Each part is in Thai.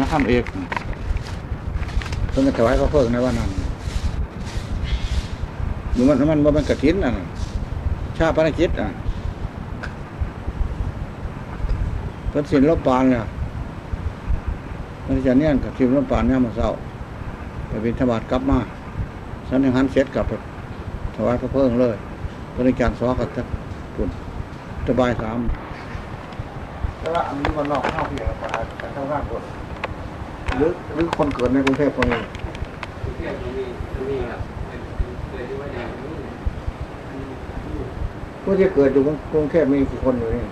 นะข้ามเอกเพิ่นก็ถวายพระเพิ่งในวันนั้นมันมันมันบ่มันกระถินอะชาปนกิจอะเพิ่นสินลบปานเนี่ยมันจะเนี่ยกับทีมลบปานเนี่ยามมาเศร้าไปบินธบาตกลับมาฉันยังหันเสร็จกลับไปถวายพระเพิ่งเลยบริการสวกับท่านคุณสบายสามแต่ว่าอันนี้มันนอกเข้าเพียงแต่เท่าร่างคน หรือหรือคนเกิดในกรุงเทพคนนี้กรุงเทพมันมีมันมีครับเป็นเลยที่ว่าอย่างนี้อันนี้อันนี้ผู้ที่เกิดอยู่กรุงเทพมีกี่คนอยู่นี่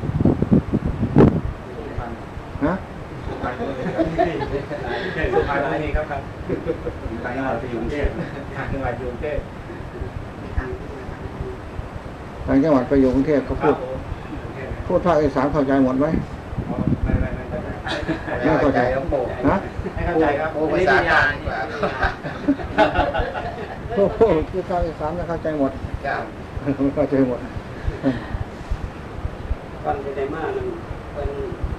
สุพรรณฮะสุพรรณก็เลยครับสุพรรณก็มีครับครับต่างจังหวัดไปอยู่กรุงเทพต่างจังหวัดอยู่กรุงเทพต่างจังหวัดไปอยู่กรุงเทพเขาครัพูบดผมกรุงเทพพูดภาคอีสานเข้าใจหมดไหมไม่ไม่ไม่ไม่เข้าใจครับผมฮะไม่ เข้าใจครับโอ้ภาษากลางดีกว่าพูดพูดภาคอีสานไม่เข้าใจหมดครับไม่เข้าใจหมดก่อนจะได้มามันเป็น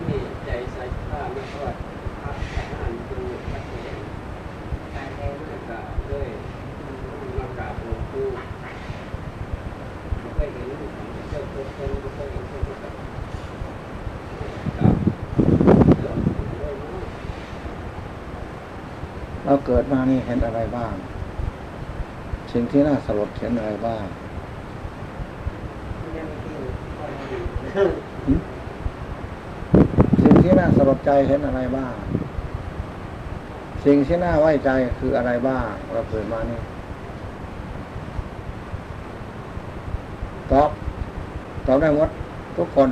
มีใจใส่ผ้าไม่ทอดผ้าอาหารดูตัดเองการแท้มากก็เลยมากราบหลวงปู่ไม่เคยเห็นเจ้าตัวเป็นไม่เคยเห็นเจ้าตัวเป็นครับหลวงปู่เลยเนาะ เราเกิดมานี่เห็น อะไรบ้าง สิ่งที่น่าสลดเห็นอะไรบ้างหึสิ่งที่น่าสลดใจเห็นอะไรบ้าง สิ่งที่น่าไว้ใจคืออะไรบ้าง เราเกิดมานี่ตอบตอบได้หมดทุกคน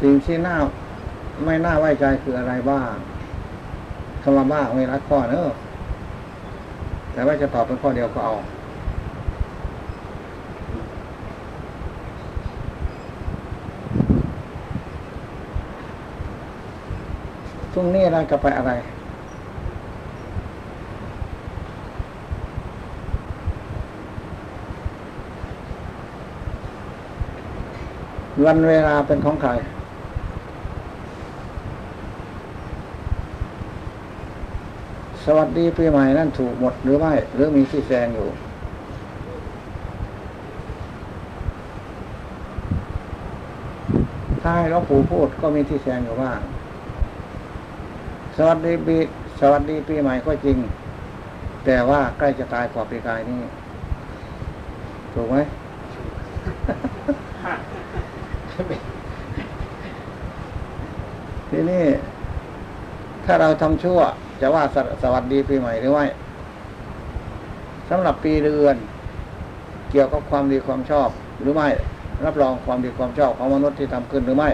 สิ่งที่น่า ไม่น่าไว้ใจคืออะไรบ้างคำว่าบ้าไม่รักข้อเนอะแต่ว่าจะตอบเป็นข้อเดียวก็เอาพรุ่งนี้เราจะไปอะไร วันเวลาเป็นของใคร สวัสดีปีใหม่นั่นถูกหมดหรือไม่หรือมีที่แซงอยู่ ถ้าให้หลวงปู่พูดก็มีที่แซงอยู่บ้าง สวัสดีปีสวัสดีปีใหม่ก็จริง แต่ว่าใกล้จะตายกว่าปีกายนี้ถูกไหมทีนี้ถ้าเราทำชั่ว จะว่าสสวัสดีปีใหม่หรือไม่สำหรับปีเดือน เกี่ยวกับความดีความชอบหรือไม่ รับรองความดีความชอบของมนุษย์ที่ทำขึ้นหรือไม่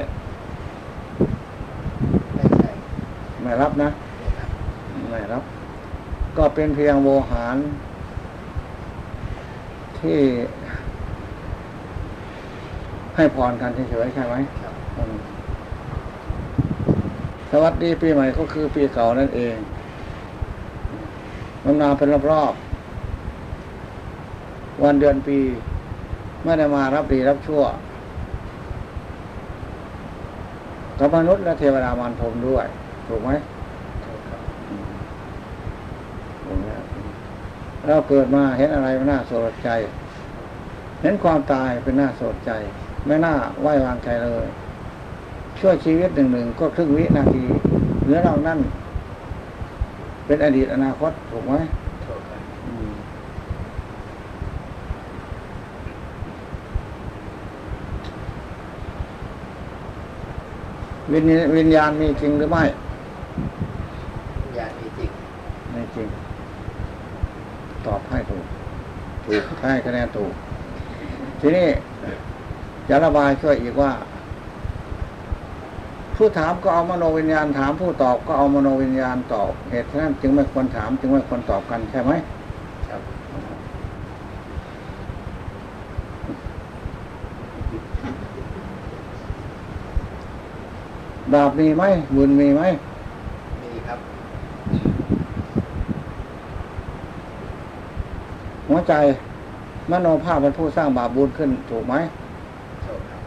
ไม่ใช่ไม่รับนะ ไม่รับ ก็เป็นเพียงโวหาร ที่ ให้พรกันเฉยๆใช่ไหมครับอืมสวัสดีปีใหม่ก็คือปีเก่านั่นเอง มันมาเป็นรอบๆวันเดือนปี ไม่ได้มารับดีรับชั่วกับมนุษย์และเทวดามารพรมด้วย ถูกไหมเราเกิดมาเห็นอะไรม่น่าสลดใจ เห็นความตายเป็นน่าสลดใจ ไม่น่าไหว้วางใจเลย ช่วยชีวิตหนึ่งหนึ่งก็ครึ่งวินาทีเหลือเรานั่น เป็นอดีตอนาคตถูกไหมถูกครับอืมวิญญาณวิญญาณมีจริงหรือไม่ยามีจริงไม่จริง ตอบให้ถูก ถูกให้คะแนนถูก ทีนี้จะระบายช่วยอีกว่า ผู้ถามก็เอามโนวิญญาณถามผู้ตอบก็เอามโนวิญญาณตอบเหตุฉะนั้นจึงไม่ควรถาม จึงไม่ควรตอบกันใช่ไหมครับบาปมีไหมบุญมีไหมมีครับหัวใจมโนภาพเป็นผู้สร้างบาปบุญขึ้นถูกไหม ถูกครับ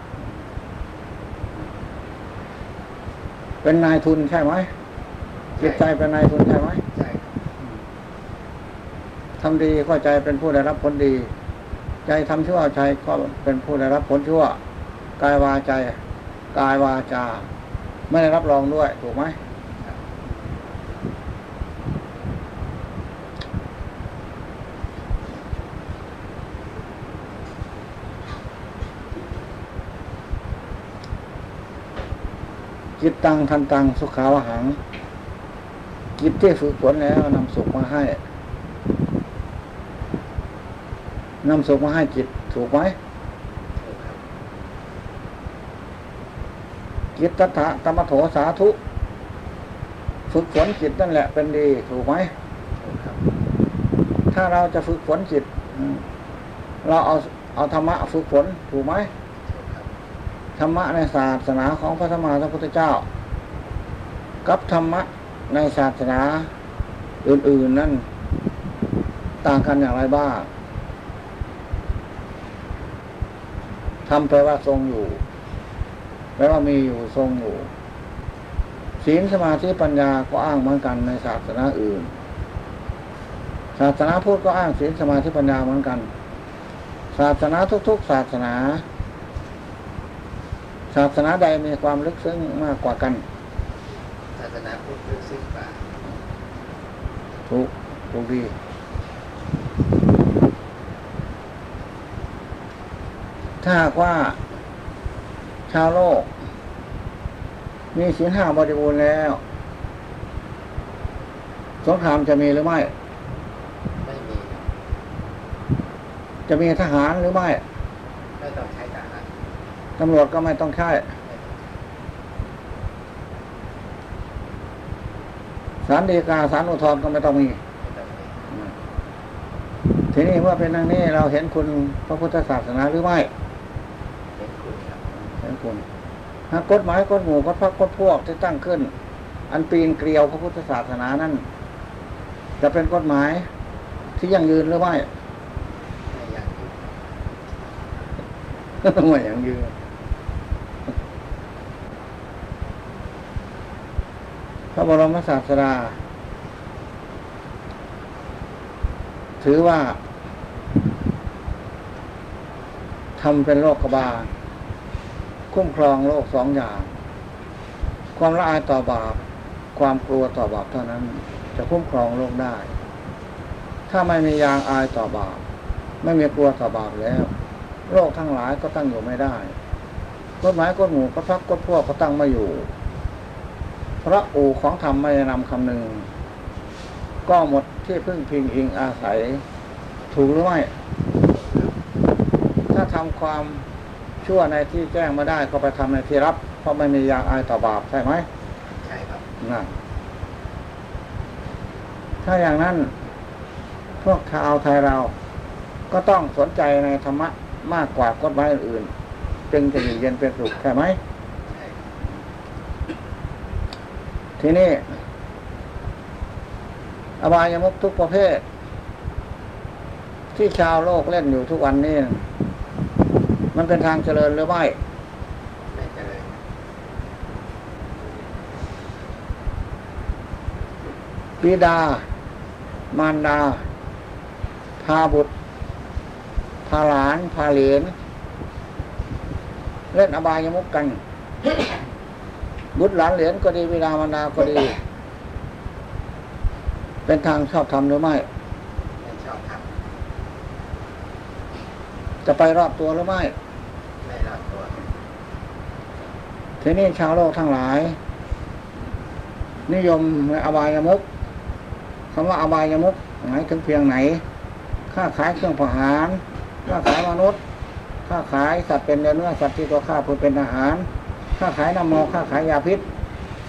เป็นนายทุนใช่ไหมจิตใจเป็นนายทุนใช่ไหมใช่ครับทำดีก็ใจเป็นผู้ได้รับผลดี ใจทำชั่วใจก็เป็นผู้ได้รับผลชั่ว กายวาใจ กายวาจา ไม่ได้รับรองด้วยถูกไหม จิตตังทันตังสุขาวหังจิตที่ฝึกฝนแล้วนำสุขมาให้นำสุขมาให้จิตถูกไหมถูกครับจิตตถะธรรมโถสาธุ ฝึกฝนจิตนั่นแหละเป็นดีถูกไหมถูกครับถ้าเราจะฝึกฝนจิตอืมเราเอาเอาธรรมะฝึกฝนถูกไหมถูกครับ ธรรมะในศาสนาของพระสัมมาสัมพุทธเจ้า กับธรรมะในศาสนาอื่น ๆ นั่น ต่างกันอย่างไรบ้างทำแปลว่าทรงอยู่แปลว่ามีอยู่ทรงอยู่ศีลสมาธิปัญญาก็อ้างเหมือนกันในศาสนาอื่น ศาสนาพุทธก็อ้างศีลสมาธิปัญญาเหมือนกัน ศาสนาทุก ๆ ศาสนา ศาสนาใดมีความลึกซึ้งมากกว่ากันศาสนาพุทธลึกซึ้งกว่าถูกถูกดีถ้าหากว่าชาวโลก มีศีลห้าบริบูรณ์แล้ว สงครามจะมีหรือไม่ ไม่มีครับจะมีทหารหรือไม่ ไม่ต้องใช้ทหาร ตำรวจก็ไม่ต้องใช่สารดีกาสารอุทธรณ์ก็ไม่ต้องมีไม่ต้องมีทีนี้เมื่อเป็นดังนี้เราเห็นคุณพระพุทธศาสนาหรือไม่เป็นคุณครับเห็นคุณหากกฎหมายกฎหมู่กฎพักกฎพวกที่ตั้งขึ้น อันปีนเกลียวพระพุทธศาสนานั้นจะเป็นกฎหมายที่ยังยืนหรือไม่ไม่ยังยืน พระบรมศาสดาถือว่าทำเป็นโรคกบาลคุ้มครองโลกสองอย่าง ความละอายต่อบาป ความกลัวต่อบาปเท่านั้น จะคุ้มครองโลกได้ ถ้าไม่มียางอายต่อบาป ไม่มีกลัวต่อบาปแล้ว โลกทั้งหลายก็ตั้งอยู่ไม่ได้กฎหมายกฎหมู่ก็พักกฎพวกก็ตั้งไม่อยู่ เพราะอู่ของธรรมไม่ได้นำคำหนึ่ง ก็หมดที่พึ่งพิงอิงอาศัย ถูกหรือไม่ ถ้าทำความชั่วในที่แจ้งไม่ได้ก็ไปทำในที่รับ เพราะไม่มียางอายต่อบาปใช่ไหมใช่ครับนั่นถ้าอย่างนั้น พวกชาวไทยเรา ก็ต้องสนใจในธรรมะมากกว่ากฎหมายอื่นๆจึงจะอยู่เย็นเป็นสุขใช่ไหม ใช่ครับ ทีนี้อบายมุกทุกประเภท ที่ชาวโลกเล่นอยู่ทุกวันนี้ มันเป็นทางเจริญหรือไม่ไม่เจริญบิดา มารดา พาบุตร พาหลาน พาเหลนเล่นอบายมุกกัน บุตรหลานเหลนก็ดีบิดามารดาก็ดี เป็นทางชอบธรรมหรือไม่ไม่ชอบทจะไปรอบตัวหรือไม่ ไม่รอดตัวทีนี้ชาวโลกทั้งหลาย นิยมในอบายมุกคำว่าอบายมุกหมายถึงเพียงไหน ค่าขายเครื่องประหาร ค่าขายมนุษย์ ค่าขายสัตว์เป็นเนื้อสัตว์ที่ตัวฆ่าเพื่อเป็นอาหาร ค่าขายน้ำเมอค่าขายยาพิษ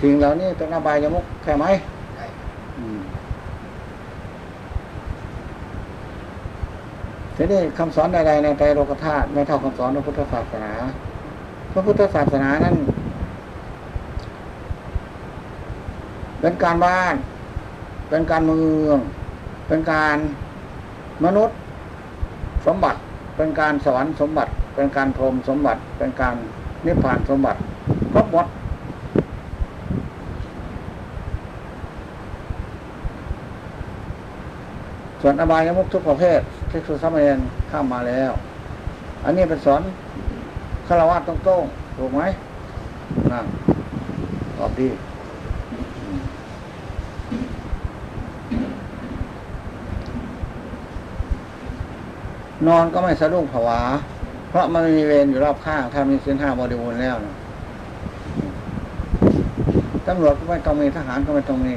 สิ่งเหล่านี้เป็นอบายมุกใช่ไหมใช่ครับอืมทีนี้คำสอนใดๆในไตรโลกธาตุไม่เท่าคำสอนพระพุทธศาสนา พระพุทธศาสนานั้นเป็นการบ้าน เป็นการเมือง เป็นการมนุษย์สมบัติ เป็นการสวรรค์สมบัติ เป็นการพรหมสมบัติ เป็นการนิพพานสมบัติ ครบหมดส่วนอบายมุกทุกประเภทภิกษุสามเณรข้ามมาแล้ว อันนี้เป็นสอนฆราวาสตรงๆถูกไหมนั่งตอบดีนอนก็ไม่สะดุ้งผวา เพราะมันมีเวรอยู่รอบข้าง ถ้ามีเส้นห้าบริบูรณ์แล้วนะ ตำรวจก็ไม่ต้องมีทหารก็ไม่ต้องมี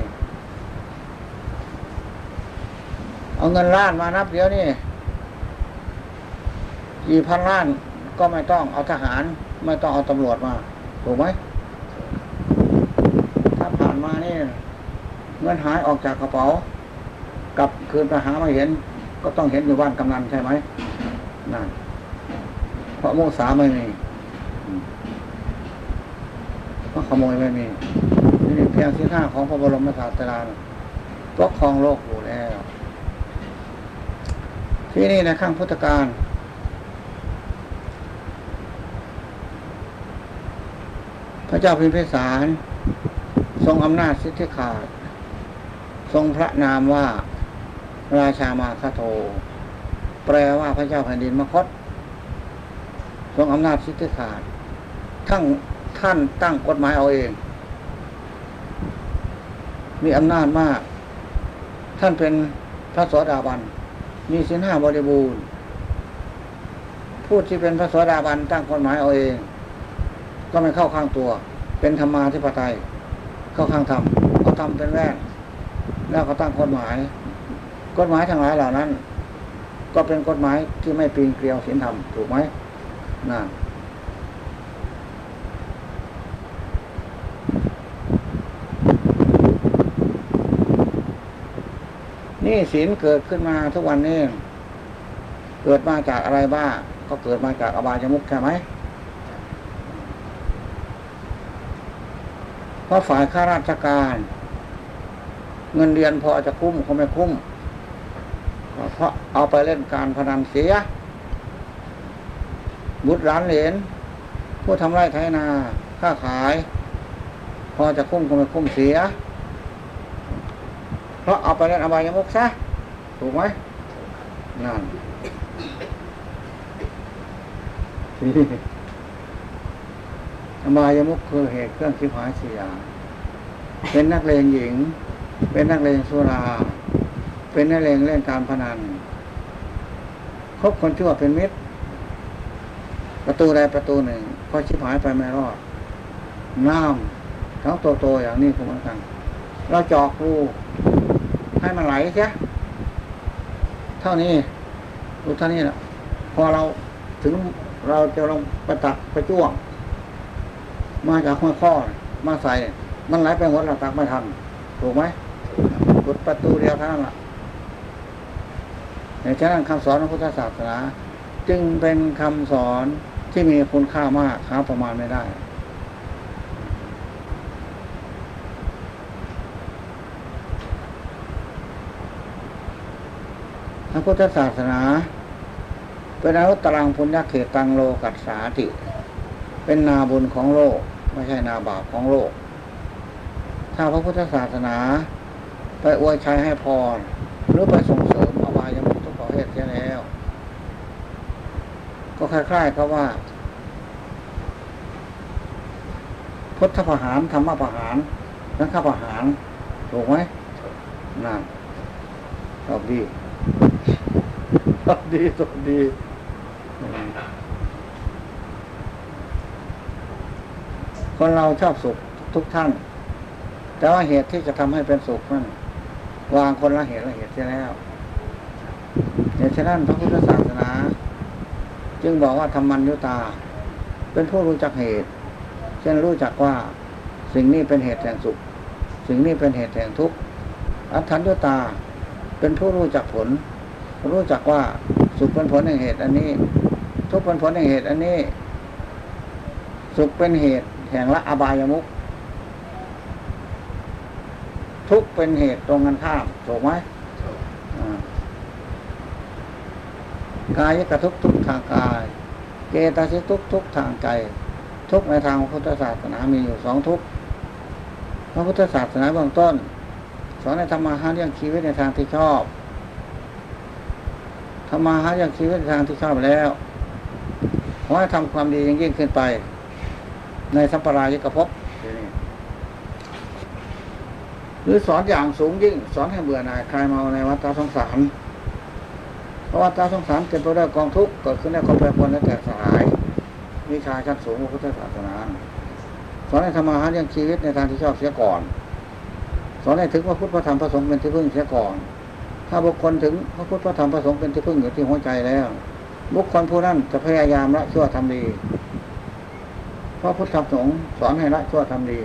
เอาเงินล้านมานับเดี๋ยวนี้กี่พันล้านก็ไม่ต้องเอาทหาร ไม่ต้องเอาตำรวจมาถูกไหมถ้าผ่านมานี่เงินหายออกจากกระเป๋ากลับคืนไปหาไม่เห็น ก็ต้องเห็นอยู่บ้านกำนันใช่ไหมนั่นเพราะโมสาไม่มี เพราะขโมยไม่มีนี่เพียงที่ห้าของพระบรมศาสดาปกครองโลกอยู่แล้ว ที่นี่ในข้างพุทธการพระเจ้าพิมพิสาร ทรงอำนาจสิทธิขาด ทรงพระนามว่า ราชามาคโท แปลว่าพระเจ้าแผ่นดินมคต ทรงอำนาจสิทธิขาด ทั้ง ท่านตั้งกฎหมายเอาเอง มีอำนาจมาก ท่านเป็นพระโสดาบัน มีสินห้าบริบูรณ์ผู้ที่เป็นพระโสดาบันตั้งกฎหมายเอาเอง ก็ไม่เข้าข้างตัว เป็นธรรมาธิปไตย เข้าข้างธรรมเขาทำเป็นแว่นแล้วก็ตั้งกฎหมาย กฎหมายทั้งหลายเหล่านั้น ก็เป็นกฎหมายที่ไม่ปีนเกลียวศีลธรรมถูกไหมนั่น นี่ศีลเกิดขึ้นมาทุกวันนี้ เกิดมาจากอะไรบ้างก็เกิดมาจากอบายมุขใช่ไหมเพราะฝ่ายข้าราชการ เงินเดือนพอจะคุ้มเขาไม่คุ้มเพราะเอาไปเล่นการพนันเสีย บุตรหลานเหลนผู้ทำไร่ไถนาค้าขาย พอจะคุ้มก็ไม่คุ้มเสีย เพราะเอาไปเล่นอบายมุกซะถูกไหมนั่นอบายมุกคือเหตุเครื่องคิดหายเสียเป็นนักเลงหญิง เป็นนักเลงสุรา เป็นนักเลงเล่นการพนันคบคนชั่วเป็นมิตร ประตูใดประตูหนึ่งก็ชิบหายไปไม่รอดน้ำทั้งโตๆอย่างนี้ก็เหมือนกันเราจอกรู ให้มันไหลเสียเท่านี้รูเท่านี้แหละพอเราถึงเราจะลงไปตักไปจ้วง มาจากห้วยข้อมาใส่ มันไหลไปหมดเราตักไม่ทันถูกไหมกดประตูเดียวเท่านั้นแหละในฉะนั้นคำสอนของพุทธศาสนา จึงเป็นคำสอนที่มีคุณค่ามากหาประมาณไม่ได้ พ ระพุทธศาสนา เป็นอนุตตรังพุญญเขตตังโลกัสสาติ เป็นนาบุญของโลก ไม่ใช่นาบาปของโลก ถ้าพระพุทธศาสนา ไปอวยชัยให้พร หรือไปส่งเสริมอบายมุขทุกประเภทเสียแล้ว ก็คล้ายๆกับว่า พุทธประหารธรรมประหารนักขประหารถูกไหมนั่นตอบดี ดีตอบดีคนเราชอบสุขทุกท่าน แต่ว่าเหตุที่จะทำให้เป็นสุขนั่นวางคนละเหตุละเหตุเสียแล้วเหตุฉะนั้นพระพุทธศาสนา จึงบอกว่าธรรมัญญุตา เป็นผู้รู้จักเหตุ เช่นรู้จักว่าสิ่งนี้เป็นเหตุแห่งสุข สิ่งนี้เป็นเหตุแห่งทุกข์อัฏฐัญญุตาเป็นผู้รู้จักผล รู้จักว่าสุขเป็นผลแห่งเหตุ อันนี้ ทุกข์เป็นผลแห่งเหตุอันนี้ สุขเป็นเหตุแห่งละอบายมุขทุกข์เป็นเหตุตรงกันข้ามถูกไหมกายกระทุกทุกทางกาย เกตาสิทุกทุกทางใจ ทุกในทางพุทธศาสนามีอยู่สองทุกพระพุทธศาสนาเบื้องต้น สอนในธรรมะห้าเรื่องชีวิตในทางที่ชอบ ทำมาหาอย่างชีวิตทางที่ชอบแล้วขอให้ทำความดียิ่งยิ่งขึ้นไป ในสัมปรายกภพหรือสอนอย่างสูงยิ่ง สอนให้เบื่อหน่ายคลายเมาในวัฏสงสารเพราะวัฏสงสารเกิดไปด้วยกองทุกข์เกิดขึ้นได้ความแปรปรวนและแตกสลายวิชาชั้นสูงของพุทธศาสนาสอนให้ทำมาหาเลี้ยงชีวิตในทางที่ชอบเสียก่อน สอนให้ถึงพระพุทธธรรมพระสงฆ์เป็นที่พึ่งเสียก่อน ถ้าบุคคลถึงพระพุทธพระธรรมพระสงฆ์เป็นที่พึ่งอยู่ที่หัวใจแล้ว บุคคลผู้นั้นจะพยายามละชั่วทำดีเพราะพุทธธรรมสงฆ์สอนให้ละชั่วทำดี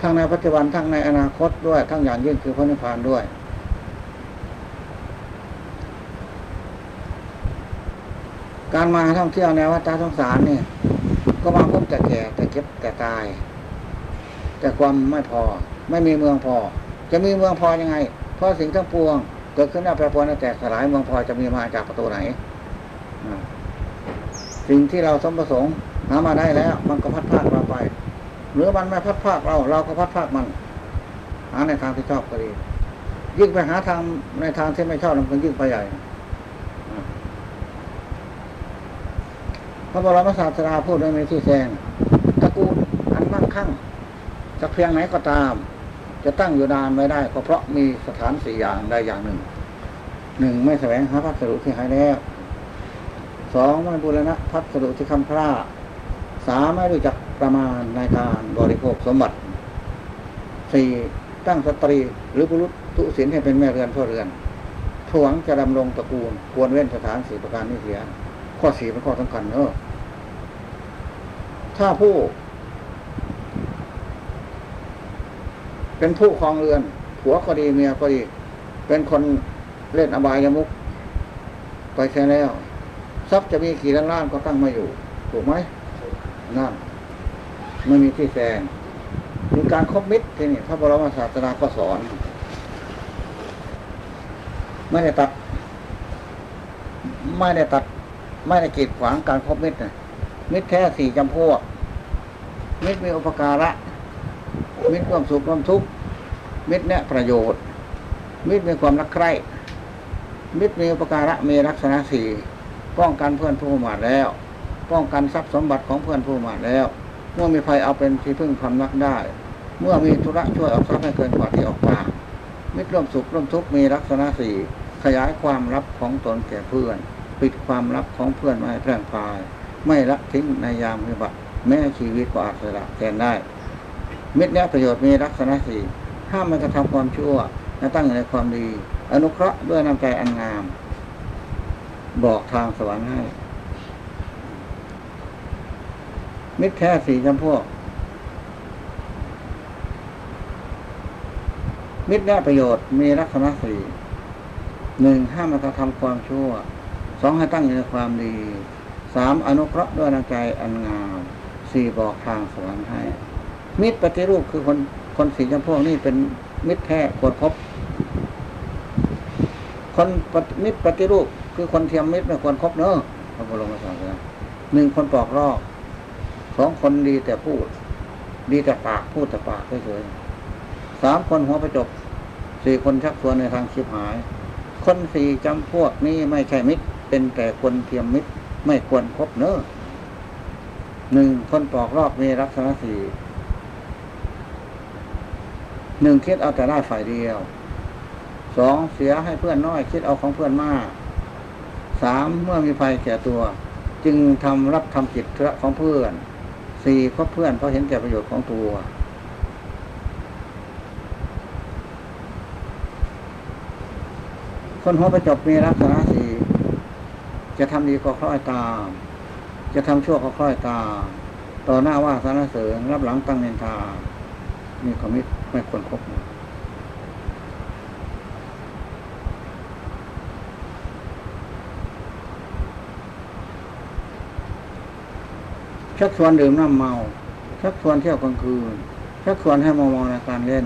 ทั้งในปัจจุบันทั้งในอนาคตด้วยทั้งอย่างยิ่งคือพระนิพพานด้วย การมาท่องเที่ยวในวัฏสงสารนี่ก็มาพบแต่แก่แต่เก็บแต่ตาย แต่ความไม่พอ ไม่มีเมืองพอ จะมีเมืองพอยังไง ราะสิ่งทั้งปวง เกิดขึ้นแล้วแปรปรวนแล้วแตกสลายเมืองพลอยจะมีมาจากประตูไหนสิ่งที่เราสมประสงค์หามาได้แล้ว มันก็พัดพาดเราไป หรือมันไม่พัดพาดเรา เราก็พัดพาดมัน หาในทางที่ชอบก็ดี ยิ่งไปหาทางในทางที่ไม่ชอบมันก็ยิ่งไปใหญ่พระบรมศาสดาพูดไว้ในที่แสดงตระกูลอันมั่งคั่งสักเพียงไหนก็ตาม จะตั้งอยู่นานไม่ได้ ก็เพราะมีสถานสี่อย่างใดอย่างหนึ่งหนึ่งไม่แสวงหาพัสดุที่หายแล้วสองไม่บูรณะพัสดุที่คำพร่าสามไม่รู้จักประมาณในการบริโภคสมบัติสี่ตั้งสตรีหรือบุรุษทุศิลให้เป็นแม่เรือนพ่อเรือนถวงจะดำรงตระกูล ควรเว้นสถานสี่ประการนี้เสีย ข้อสี่เป็นข้อสำคัญเนอะถ้าผู้ เป็นผู้ครองเรือน ผัวก็ดีเมียก็ดี เป็นคนเล่นอบายามุกไปแค่แล้ว ทรัพย์จะมีกี่ล้านล้านก็ตั้งมาอยู่ ถูกไหมนั่นไม่มีที่แซงมีการคบมิตรที่นี่พระบรมศาสดาก็สอนไม่ได้ตัด ไม่ได้ตัด ไม่ได้กีดขวางการคบมิตรนะมิตรแท้สี่จำพวกมิตรมีอุปการะ มิตรความสุขความทุกข์มิตรเนี่ยประโยชน์ มิตรมีความรักใคร่มิตรมีอุปการะมีลักษณะสี่ป้องกันเพื่อนผู้มาแล้ว ป้องกันทรัพย์สมบัติของเพื่อนผู้มาแล้ว เมื่อมีภัยเอาเป็นที่พึ่งพำนักได้ เมื่อมีธุระช่วยออกทรัพย์ให้เกินกว่าที่ออกมามิตรร่วมสุขร่วมทุกข์มีลักษณะสี่ขยายความลับของตนแก่เพื่อน ปิดความลับของเพื่อนไม่ให้แพร่งพาย ไม่ละทิ้งในยามวิบัติแม้ชีวิตก็อาจสละแทนได้ มิตรเนี้ยประโยชน์มีลักษณะสี่ห้ามมันกระทำความชั่วและตั้งอยู่ในความดี อนุเคราะห์ด้วยน้ำใจอันงาม บอกทางสวรรค์ให้ มิตรแท้สี่จำพวก มิตรได้ประโยชน์มีลักษณะสี่หนึ่งห้ามมันกระทำความชั่วสองให้ตั้งอยู่ในความดีสามอนุเคราะห์ด้วยน้ำใจอันงามสี่บอกทางสวรรค์ให้ มิตรปฏิรูปคือคนคนสี่จำพวกนี่เป็นมิตรแท้ควรพบคนปฏิมิตรปฏิรูป คือคนเทียมมิตรไม่ควรคบเนอะพระบรมศาสดาหนึ่งคนปอกรอกสองคนดีแต่พูด ดีแต่ปากพูดแต่ปากเฉยๆสามคนหัวประจบสี่คนชักชวนในทางชิบหาย คนสี่จำพวกนี้ไม่ใช่มิตร เป็นแต่คนเทียมมิตร ไม่ควรคบเนอะหนึ่งคนปอกรอกมีลักษณะสี่ หนึ่งคิดเอาแต่ได้ฝ่ายเดียวสองเสียให้เพื่อนน้อยคิดเอาของเพื่อนมากสามเมื่อมีภัยแก่ตัว จึงทำรับทำจิตธุระของเพื่อนสี่คบเพื่อนเพราะเห็นแก่ประโยชน์ของตัวคนหัวประจบมีลักษณะสี่จะทำดีก็คล้อยตาม จะทำชั่วก็คล้อยตาม ต่อหน้าว่าสารเสริญรับหลังตั้งเนินทานี่คอมิต ไม่ควรครบชักชวนดื่มน้ำเมา ชักชวนเที่ยวกลางคืน ชักชวนให้มอมองในการเล่น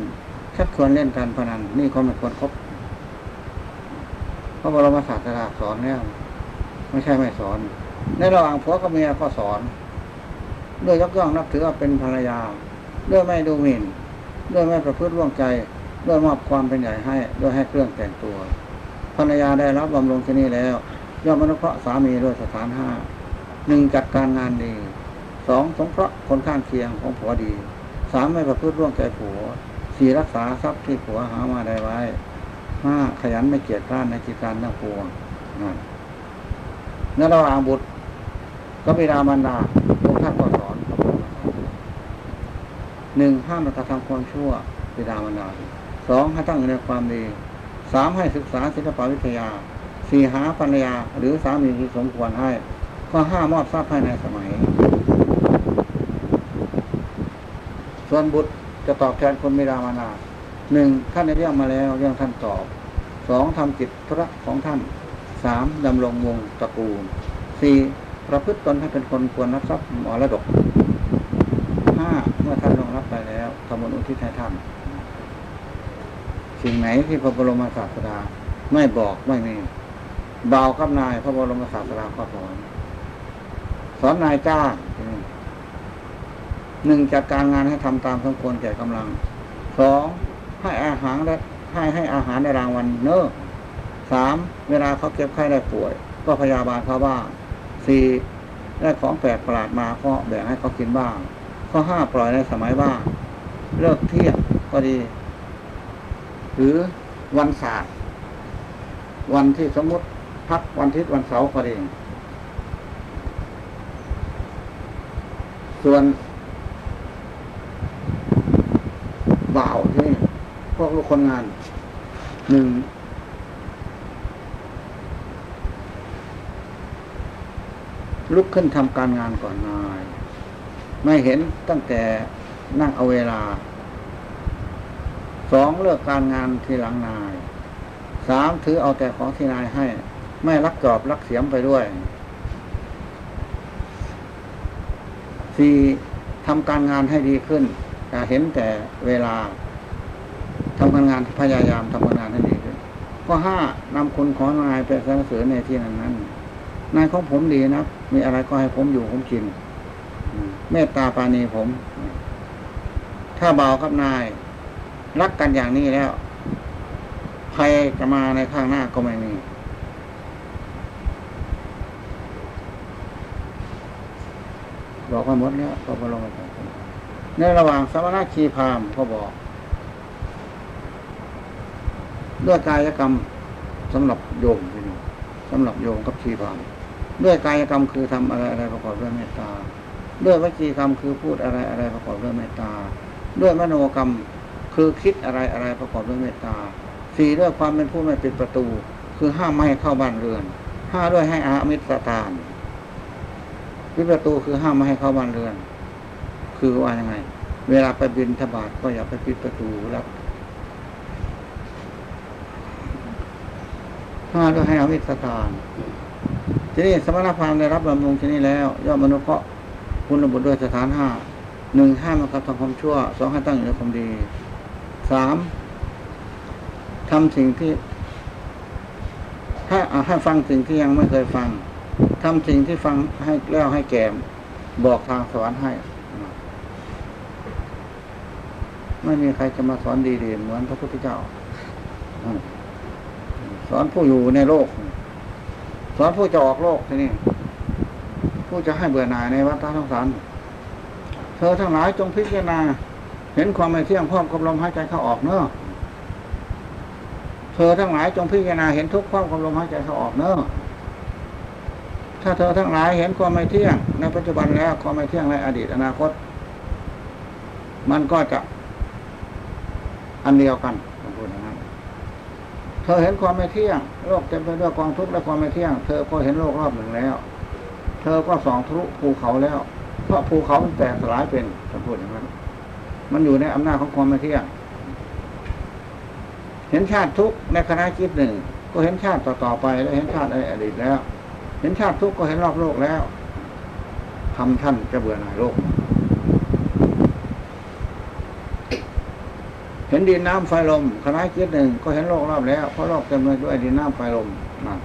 ชักชวนเล่นการพนัน นี่ก็ไม่ควรครบเพราะบรมศาสดาสอนแล้วไม่ใช่ไม่สอน ในระหว่างผัวกับเมียก็สอน ด้วยยกย่องนับถือว่าเป็นภรรยา ด้วยไม่ดูหมิ่น ด้วยไม่ประพฤติร่วงใจ ด้วยมอบความเป็นใหญ่ให้ ด้วยให้เครื่องแต่งตัว ภรรยาได้รับบำรุงที่นี่แล้ว ย่อมอนุเคราะห์สามีด้วยสถานห้าหนึ่งจัดการงานดีสองสงเคราะห์คนข้างเคียงของผัวดีสามไม่ประพฤติร่วงใจผัวสี่รักษาทรัพย์ที่ผัวหามาได้ไว้ห้าขยันไม่เกียจคร้านในกิจการทั้งปวงนั่นระหว่างบุตร ก็บิดามารดาพวกท่านก็สอนพระพุทธศาสนา หนึ่งห้ามกระทำความชั่วบิดามารดาสองให้ตั้งในความดีสามให้ศึกษาศิลปวิทยาสี่หาภรรยาหรือสามีที่สมควรให้ข้อห้ามอบทรัพย์ให้ในสมัย ส่วนบุตรจะตอบแทนคนบิดามารดาหนึ่งท่านได้เรื่องมาแล้วเรื่องท่านตอบสองทำกิจธุระของท่านสามดำรงวงตระกูลสี่ประพฤติตนให้เป็นคนควรรับทรัพย์มรดกห้าเมื่อท่านลงรับไป แล้วทำบุญอุทิศให้ท่าน สิ่งไหนที่พระบรมศาสดาไม่บอกไม่มีเบาวกับนายพระบรมศาสดาก็สอนสอนนายจ้างหนึ่งจัดการงานให้ทำตามสมควรแก่กำลังสองให้อาหารและให้ให้อาหารในรางวัลเนอะสามเวลาเขาเก็บไข้ได้ป่วย ก็พยาบาลเขาบ้างสี่ได้ของแปลกประหลาดมาก็แบ่งให้เขากินบ้าง ข้อห้าปล่อยในสมัยบ้าง เลิกเที่ยงก็ดี หรือวันศาสตร์วันที่สมมติพักวันอาทิตย์วันเสาร์ก็ดี ส่วนบ่าวที่พวกลูกคนงานหนึ่งลุกขึ้นทำการงานก่อนนาย ไม่เห็นตั้งแต่ นั่งเอาเวลา สองเลิกการงานทีหลังนาย สามถือเอาแต่ของที่นายให้ ไม่รักจอบรักเสียมไปด้วย สี่ทำการงานให้ดีขึ้นอย่าเห็นแต่เวลาทำการงานพยายามทำการงานให้ดีขึ้นข้อห้านำคุณของนายไปสรรเสริญในที่นั้นนั้นนายของผมดีนะมีอะไรก็ให้ผมอยู่ผมกินอืมเมตตาปาณีผม ถ้าเบากับนาย รักกันอย่างนี้แล้วใครจะมาในข้างหน้าก็ไม่มีบอกมาหมดแล้วพระบรมศาสดาในระหว่างสมณชีพามณ์เขาบอกด้วยกายกรรมสำหรับโยมทีนี่สำหรับโยมกับชีพามด้วยกายกรรมคือทำอะไรอะไรประกอบด้วยเมตตา ด้วยวจีกรรมคือพูดอะไรอะไรประกอบด้วยเมตตา ด้วยมโนกรรมคือคิดอะไรอะไรประกอบด้วยเมตตาสี่ด้วยความเป็นผู้ไม่ปิดประตู คือห้ามไม่ให้เข้าบ้านเรือนห้าด้วยให้อามิตรตานปิดประตูคือห้ามไม่ให้เข้าบ้านเรือน คือว่ายังไง เวลาไปบินทบาทก็อย่าไปปิดประตูรับห้าด้วยให้อามิตรตานทีนี้สมณพราหมณ์ได้รับบำรุงที่นี่แล้วย่อมมนุษย์เพราะคุณบุตรด้วยสถานห้า หนึ่งห้ามมันกระทำความชั่วสองให้ตั้งอยู่ในความดีสามทำสิ่งที่ถ้าให้ฟังสิ่งที่ยังไม่เคยฟังทำสิ่งที่ฟังให้แล้วให้แก่บอกทางสวรรค์ให้ ไม่มีใครจะมาสอนดีๆเหมือนพระพุทธเจ้า สอนผู้อยู่ในโลก สอนผู้จะออกโลกทีนี้ผู้จะให้เบื่อหน่ายในวัฏสงสาร เธอทั้งหลายจงพิจารณา เห็นความไม่เที่ยงพร้อมกับลมหายใจเข้าออกเนอะเธอทั้งหลายจงพิจารณาเห็นทุกข์พร้อมกับลมหายใจเข้าออกเนอะถ้าเธอทั้งหลายเห็นความไม่เที่ยง ในปัจจุบันแล้วความไม่เที่ยงในอดีตอนาคต มันก็จะอันเดียวกันผมพูดอย่างนั้นเธอเห็นความไม่เที่ยง โลกเต็มไปด้วยกองทุกข์และความไม่เที่ยง เธอก็เห็นโลกรอบหนึ่งแล้ว เธอก็สองทะลุภูเขาแล้ว เพราะภูเขามันแตกสลายเป็นผมพูดอย่างนั้น มันอยู่ในอำนาจของความไม่เที่ยง เห็นชาติทุกในคณะคิดหนึ่ง ก็เห็นชาติต่อๆไปแล้วเห็นชาติในอดีตแล้ว เห็นชาติทุกก็เห็นรอบโลกแล้วทำท่านจะเบื่อหน่ายโลก เห็นดินน้ำไฟลมคณะคิดหนึ่งก็เห็นโลกรอบแล้วเพราะโลกเต็มไปด้วยดินน้ำไฟลมนั่น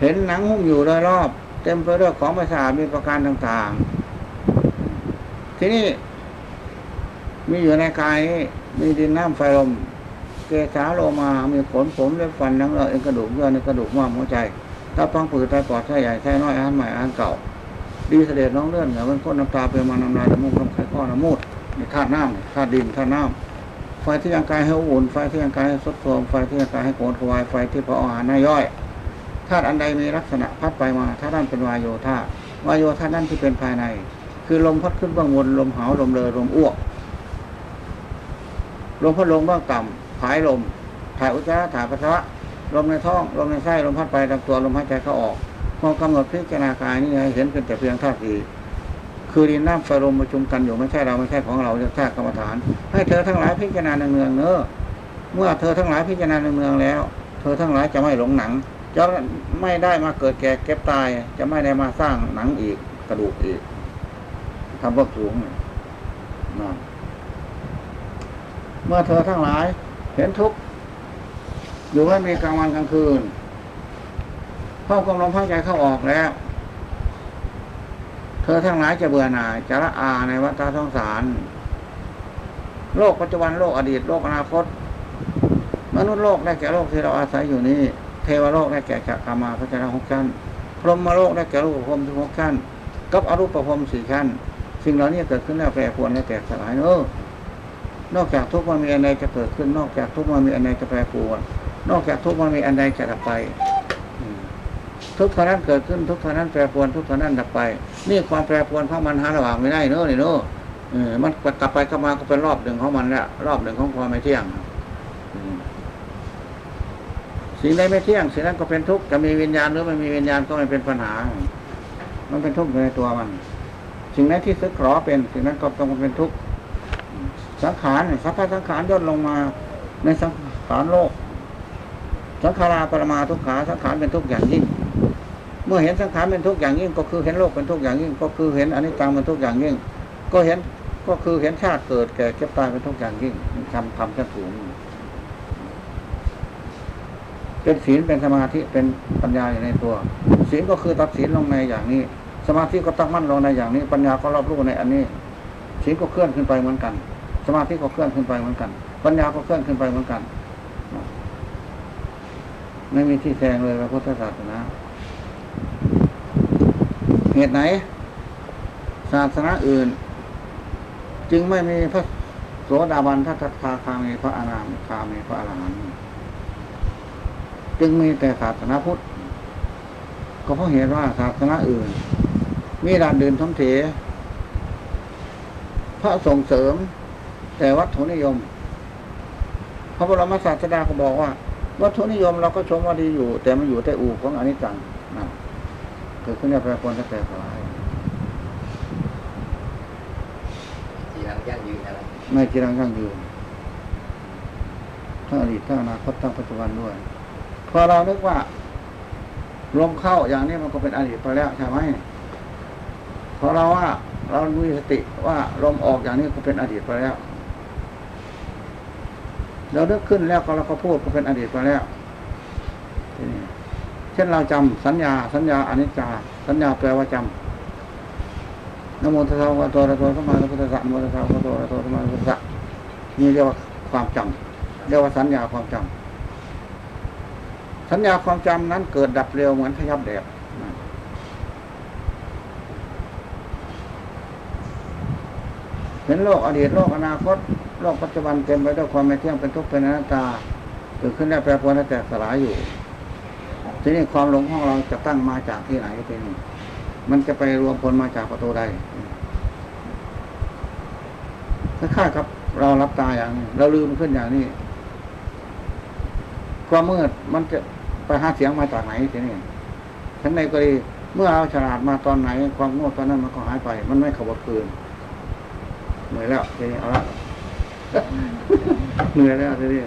เห็นหนังหุ้มอยู่โดยรอบ เต็มไปด้วยของประสาทมีประการต่างๆ ที่นี่มีอยู่ในกายมีดินน้ำไฟลมเกสาโลมา มีขนผมเล็บฟันนังเอ็นกระดูกเยื่อในกระดูกม้ามหัวใจถ้าพังผืดไตปอดไส้ใหญ่ไส้น้อยอาหารใหม่อาหารเก่า ดีเสด็จน้องเลื่อนเหนือมันก้นน้ำตาเป็นมาน้ำลายน้ำมูกน้ำไข้ข้อน้ำมูดนี่ธาตุน้ำนี่ธาตุดินธาตุน้ำไฟที่ยังกายให้อุ่นไฟที่ยังกายให้สดโทรมไฟที่ยังกายให้โกนควายไฟที่เผาอาหารน้าย่อย ธาตุอันใดมีลักษณะพัดไปมาถ้านั่นเป็นวายโยธาวายโยธานั่นที่เป็นภายใน คือลมพัดขึ้นเบื้องบนลมหาวลมเลอลมอ้วกลมพัดลงเบื้องต่ำผายลมถ่ายอุจจาระถ่ายปัสสาวะลมในท้องลมในไส้ลมพัดไปลำตัวลมหายใจเข้าออกพอกำหนดพิจารณากายนี่เห็นเป็นแต่เพียงธาตุสี่คือดินน้ำไฟลมประชุมกันอยู่ไม่ใช่เราไม่ใช่ของเราเรียกธาตุกรรมฐาน ให้เธอทั้งหลายพิจารณาเนืองเนอเมื่อเธอทั้งหลายพิจารณาเนืองแล้ว เธอทั้งหลายจะไม่หลงหนัง จะไม่ได้มาเกิดแก่เก็บตาย จะไม่ได้มาสร้างหนังอีกกระดูกอีกทำพวกสูงนี่นั่นเมื่อเธอทั้งหลาย เห็นทุกข์อยู่ไม่มีกลางวันกลางคืนเข้ากำลังพักใจเข้าออกแล้ว เธอทั้งหลายจะเบื่อหน่ายจะละอาในวัฏสงสาร โลกปัจจุบันโลกอดีตโลกอนาคต มนุษย์โลกได้แก่โลกที่เราอาศัยอยู่นี้ เทวโลกได้แก่จักรามาพระเจ้าหกชั้น พรหมโลกได้แก่รูปภพที่หกชั้นกับอรูปภพสี่ชั้น สิ่งเหล่านี้เกิดขึ้นแล้วแปรปรวนและแตกสลายเนอนอกจากทุกข์มันมีอันใดจะเกิดขึ้น นอกจากทุกข์มันมีอันใดจะแปรปรวน นอกจากทุกข์มันมีอันใดจะดับไปทุกข์เท่านั้นเกิดขึ้นทุกข์เท่านั้นแปรปรวนทุกข์เท่านั้นดับไป นี่ความแปรปรวนของมันหาระหว่างไม่ได้เนอะนี่เนอะเออมันกลับไปกลับมาก็เป็นรอบหนึ่งของมันแล้วรอบหนึ่งของความไม่เที่ยงอืม สิ่งใดไม่เที่ยงสิ่งนั้นก็เป็นทุกข์จะมีวิญญาณหรือไม่มีวิญญาณก็ไม่เป็นปัญหา มันเป็นทุกข์อยู่ในตัวมัน สิ่งนั้นที่ซึกหรอเป็นสิ่งนั้นก็ต้องเป็นทุกข์สังขารสัพพะสังขารย่นลงมาในสังขารโลก สังขาราปรมาทุกขาสังขารเป็นทุกข์อย่างยิ่ง เมื่อเห็นสังขารเป็นทุกข์อย่างยิ่ง ก็คือเห็นโลกเป็นทุกข์อย่างยิ่ง ก็คือเห็นอนิจจังเป็นทุกข์อย่างยิ่ง ก็เห็นก็คือเห็นชาติเกิดแก่เก็บตายเป็นทุกข์อย่างยิ่งทำทำชั้นสูง เป็นศีลเป็นสมาธิเป็นปัญญาอยู่ในตัว ศีลก็คือตัดศีลลงในอย่างนี้ สมาธิก็ตั้งมั่นลงในอย่างนี้ ปัญญาก็รอบรู้ในอันนี้ศีลก็เคลื่อนขึ้นไปเหมือนกัน สมาธิก็เคลื่อนขึ้นไปเหมือนกัน ปัญญาก็เคลื่อนขึ้นไปเหมือนกัน ไม่มีที่แซงเลยพระพุทธศาสนาเหตุไหน ศาสนาอื่น จึงไม่มีพระโสดาบันทัตถาคามีพระอานามคามีพระอรหันต์ จึงมีแต่ศาสนาพุทธก็เพราะเหตุว่าศาสนาอื่น มีด่านเดินท้องเถพระส่งเสริม แต่วัตถุนิยม พระบรมศาสดาก็บอกว่า วัตถุนิยมเราก็ชมว่าดีอยู่ แต่มันอยู่แต่อู่ของอนิจจังนั่นเกิดขึ้นในแปรปรวนและแปรสลายจีรังยั่งยืนอะไรไม่จีรังยั่งยืนทั้งอดีตทั้งอนาคตทั้งปัจจุบันด้วย พอเรานึกว่า ลมเข้าอย่างนี้มันก็เป็นอดีตไปแล้วใช่ไหมพอเราว่า เรามีสติว่าลมออกอย่างนี้ก็เป็นอดีตไปแล้วเรานึกขึ้นแล้วก็เราก็พูดก็เป็นอดีตไปแล้วเช่นเราจำสัญญา สัญญาอนิจจา สัญญาแปลว่าจำนโมตัสสะวะโตอะระหะโตสมาสัมพุทธัสสะนโมตัสสะวะโตอะระโตสมาสัมพุทธัสสะนี่เรียกว่าความจำเรียกว่าสัญญาความจำ สัญญาความจำนั้นเกิดดับเร็วเหมือนพยับแดดเห็นโลกอดีตโลกอนาคต โลกปัจจุบันเต็มไปด้วยความไม่เที่ยงเป็นทุกข์เป็นอนัตตาเกิดขึ้นได้แปรปรวนและแตกสลายอยู่ ทีนี้ความหลงของเราจะตั้งมาจากที่ไหนทีนี้มันจะไปรวมผลมาจากประตูใดคล้ายๆครับ เรารับตาอย่างนี้เราลืมขึ้นอย่างนี้ความมืดมันจะ ไปหาเสียงมาจากไหนทีนี้ทั้งในกรณีเมื่อเราฉลาดมาตอนไหน ความโง่ตอนนั้นมันก็หายไป มันไม่ขบคืนเหนื่อยแล้วทีนี้เอาละเหนื่อยแล้วทีนี้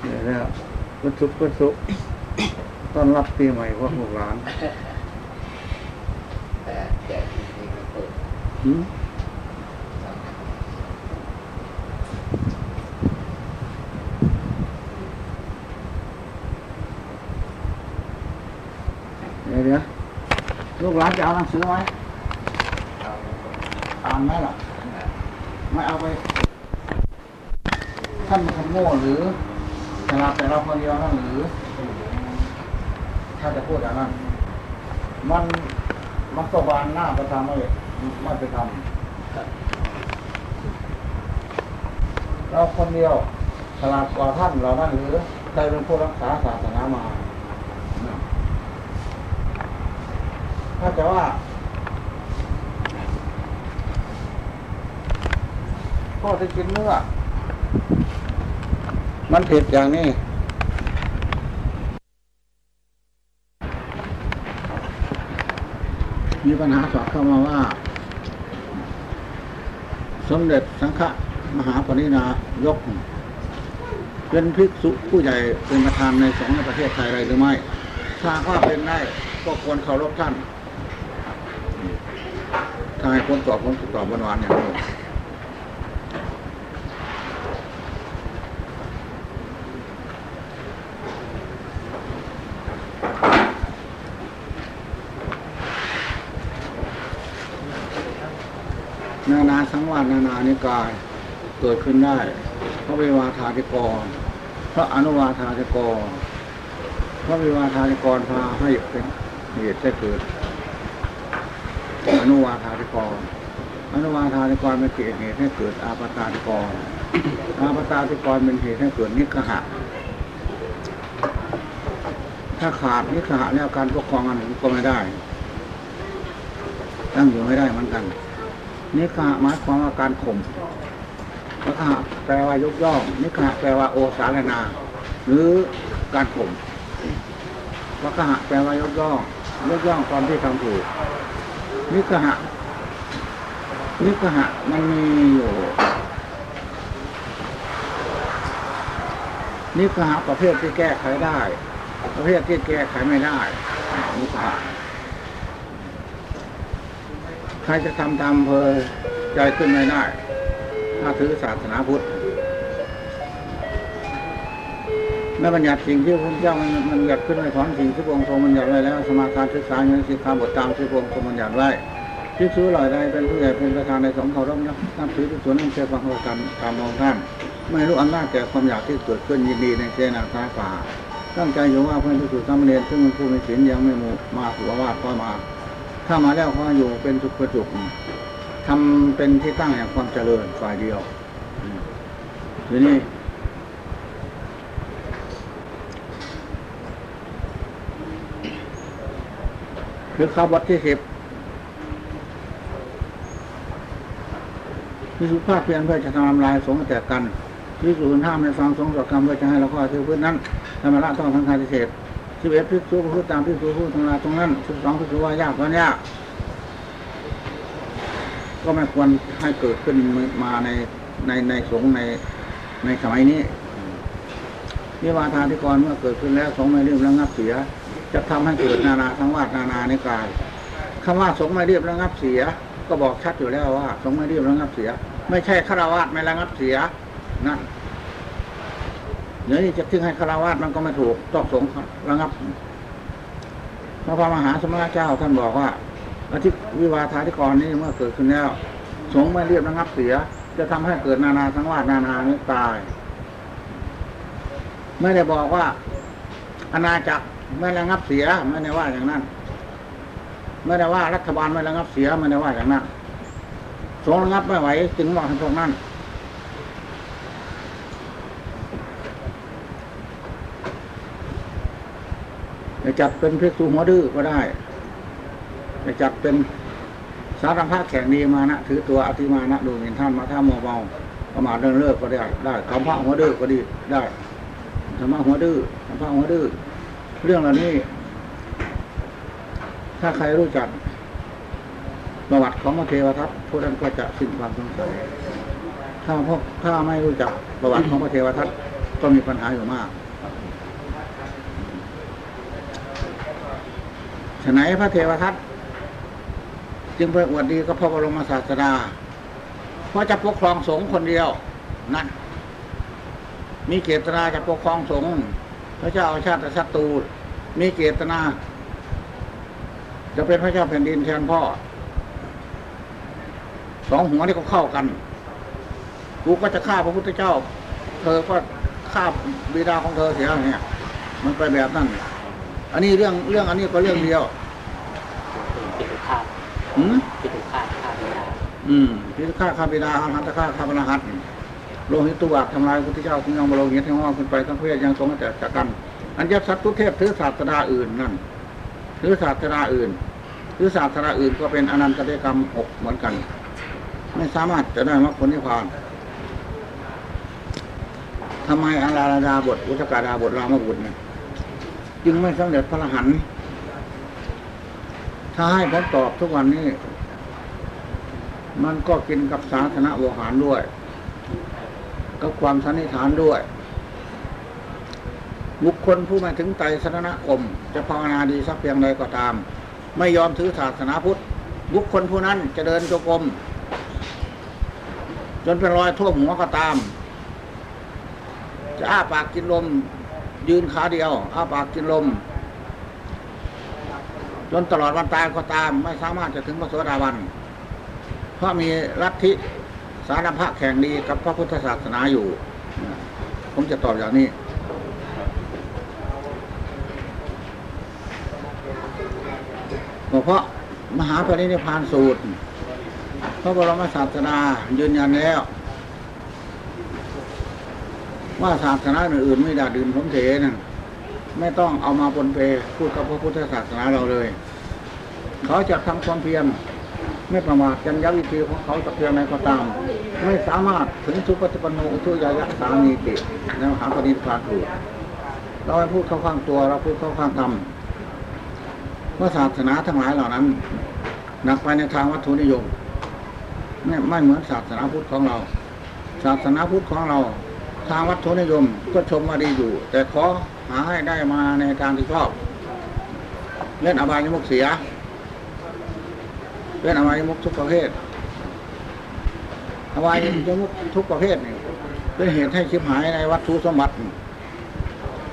เหนื่อยแล้วกุศลกุศลต้อนรับปีใหม่พวกลูกหลานแต่แจกจริงๆมันเปิด หืม สองอัน เดี๋ยวเดี๋ยว ลูกหลานจะเอาหนังสือไหมเอาอ่านไหมล่ะ ไม่เอาไป ท่านเป็นคนโง่หรือฉลาแต่เราคนเดียวนั่นหรือ ถ้าจะพูดอย่างนั้น มันมันก็บานหน้าประทำไม่ไม่ไปทำเราคนเดียวฉลาดกว่าท่านเรานั่นหรือใครเป็นผู้รักษาศาสนามา ถ้าจะว่าพ่อที่กินเนื้อมันผิดอย่างนี้มีปัญหาสอบเข้ามาว่า สมเด็จสังฆมหาปรินายก เป็นภิกษุผู้ใหญ่เป็นประธานในสองในประเทศไทยไรหรือไม่ ถ้าว่าเป็นได้ก็ควรเคารพท่าน ถ้าให้คนตอบผมตอบวันวานๆอย่างนี้นานาสังวาสนานานิกายเกิดขึ้นได้พระวิวาทาธิกรพระอนุวาทาธิกรพระวิวาทาธิกรพาให้เป็นเหตุให้เกิด อนุวาทาธิกรอนุวาทาธิกรเป็นเหตุให้เกิดอาปตาธิกรอาปตาธิกรเป็นเหตุให้เกิดนิคหะถ้าขาดนิคหะแล้วการปกครองอันหนึ่งก็ไม่ได้ ตั้งอยู่ไม่ได้เหมือนกันนิคหะหมายความว่าการข่มนิคหะแปลว่ายกย่องนิคหะแปลว่าโอสารนา หรือการข่มวัคหะแปลว่ายกย่องยกย่องความที่ทำถูก นิคหะนิคหะมันมีอยู่นิคหะประเภทที่แก้ไขได้ ประเภทที่แก้ไขไม่ได้นิคหะใครจะทำตามอำเพอใจขึ้นไม่ได้ ถ้าถือศาสนาพุทธ แม่บัญญัติสิ่งที่พระเจ้ามันมันบัญญัติขึ้นในของสิ่งที่พระองค์ทรงบัญญัติไว้แล้ว สมาทานศึกษาอยู่ในสิกขาบทตามที่พระองค์ทรงบัญญัติไว้ที่ซื้อหลายใดเป็นผู้ใหญ่เป็นประธานในสงฆ์เคารพนับนับถือทุกส่วนนั่งเชื่อฟังเราตามตามมองท่านไม่รู้อำนาจแก่ความอยากที่เกิดขึ้นยินดีในเจนาคาป่าตั้งใจอยู่ว่าเพื่อนที่สุดสามเณรซึ่งเป็นผู้มีศีลยังไม่มูมาหัววาดก็มา ถ้ามาแล้วก็อยู่เป็นสุขประจุกทำเป็นที่ตั้งแห่งความเจริญฝ่ายเดียวทีนี้ คือข้าวัดที่สิบที่สุภาพเพียรเพื่อจะทำลายสงฆ์ให้แตกกันที่สุนห้ามในฟังสงฆ์สวดคำเพื่อจะให้เราข้อถือพื้นนั้นธรรมะต้องทั้งคาทิเศษสิบเอ็ดพิกษุพูดตามพิกษุพูดทำลายตรงนั้นสิบสองพิกษุว่ายากก็ยากก็ไม่ควรให้เกิดขึ้นมาในในในสงฆ์ในในสมัยนี้นิวาทาธิกรเมื่อเกิดขึ้นแล้วสงฆ์ไม่รีบระงับเสีย จะทำให้เกิดนานาทั้งวาดนานาในกายคำว่าสงไม่เรียบระงับเสีย ก็บอกชัดอยู่แล้วว่า สงไม่เรียบระงับเสีย ไม่ใช่ฆราวาสไม่ระงับเสียนั่นเดี๋ยวนี้จะทิ้งให้ฆราวาสมันก็ไม่ถูกต้องสงระงับพระพมหาสมณเจ้าท่านบอกว่าอาทิวิวาทาธิกรนี้เมื่อเกิดขึ้นแล้ว สงไม่เรียบระงับเสีย จะทำให้เกิดนานาทั้งวาดนานานี้ตาย ไม่ได้บอกว่าอาณาจักร ไม่ระงับเสียไม่ได้ว่าอย่างนั้นไม่ได้ว่ารัฐบาลไม่ระงับเสียไม่ได้ว่าอย่างนั้นสงระงับไม่ไหวจึงบอกให้พวกนั้นจะจัดเป็นเพิกษุหัวดื้อก็ได้จะจัดเป็นสารพัดแข่งดีมานะถือตัวอธิมานะดูหมิ่นท่านมาท่ามัวเมาประมาทเดินเลิกก็ได้ได้คำพระหัวดื้อก็ดีได้ธรรมะหัวดื้อธรรมะหัวดื้อ เรื่องเหล่านี้ ถ้าใครรู้จักประวัติของพระเทวทัตผู้นั้นก็จะสิ้นความสงสัยถ้าพวกถ้าไม่รู้จักประวัติของพระเทวทัตก็มีปัญหาอยู่มากฉะไหนพระเทวทัตจึงไปอวดดีกับพระบรมศาสดา เพราะจะปกครองสงฆ์คนเดียว นั่น มีเจตนาจะปกครองสงฆ์ พระเจ้าอาชาติศัตรูมีเจตนา จะเป็นพระเจ้าแผ่นดินแทนพ่อ สองหัวนี่ก็เข้ากัน กูก็จะฆ่าพระพุทธเจ้า เธอก็ฆ่าบิดาของเธอเสียเนี่ย มันไปแบบนั้น อันนี้เรื่องเรื่องอันนี้ก็เรื่องเดียวปิตุคาตหืมปิตุคาตฆ่าบิดา อืมพิฆาตข้าบิดาอาหันตฆ่าข้าพระหัตถ์ โลหิตตุบาททำลายพระพุทธเจ้าคุณยังบรโลหิตทั้งห้องขึ้นไปทั้งเพศยังทรงแต่จากกัน อันยัสัตตุเทพถือศาสดาอื่นนั่นถือศาสดาอื่นถือศาสดาอื่นก็เป็นอนันตเดกรรมหกเหมือนกัน ไม่สามารถจะได้มรรคผลนิพพานทำไมอาราดาบทอุตกาดาบทรามบุตรเนี่ยจึงไม่สำเร็จพระหันถ้าให้ผมตอบทุกวันนี้ มันก็กินกับสาธารณโวหารด้วย กับความสันนิษฐานด้วย บุคคลผู้มาถึงไตรสรณคม จะภาวนาดีสักเพียงใดก็ตาม ไม่ยอมถือศาสนาพุทธ บุคคลผู้นั้นจะเดินจงกรมจนเป็นรอยทั่วมหัวก็ตาม จะอ้าปากกินลม ยืนขาเดียว อ้าปากกินลม จนตลอดวันตายก็ตาม ไม่สามารถจะถึงพระโสดาบัน เพราะมีลัทธิ สารพระแข่งดีกับพระพุทธศาสนาอยู่ ผมจะตอบอย่างนี้ก็เพราะมหาปรินิพานสูตร พระบรมศาสดายืนยันแล้ว ว่าศาสนาอื่นๆไม่ด่าดื่นผมเถนั่นไม่ต้องเอามาปนเปพูดกับพระพุทธศาสนาเราเลย เขาจะทำความเพียรไม่ประมาทยันยวิธีของเขาจะเพียงไหนก็ตาม ไม่สามารถถึงสุปฏิปันโนอุทุยายะสามีติในมหาปณิพานถูกเราพูดเข้าข้างตัว เราพูดเข้าข้างธรรมว่าศาสนาทั้งหลายเหล่านั้นหนักไปในทางวัตถุนิยมไม่ไม่เหมือนศาสนาพุทธของเรา ศาสนาพุทธของเรา ทางวัตถุนิยมก็ชมมาดีอยู่ แต่ขอหาให้ได้มาในการที่ชอบ เล่นอบายมุกเสีย เล่นอบายมุกทุกประเภท อบายมุกทุกประเภทนี่เป็นเหตุให้ชิบหายในวัตถุสมบัติ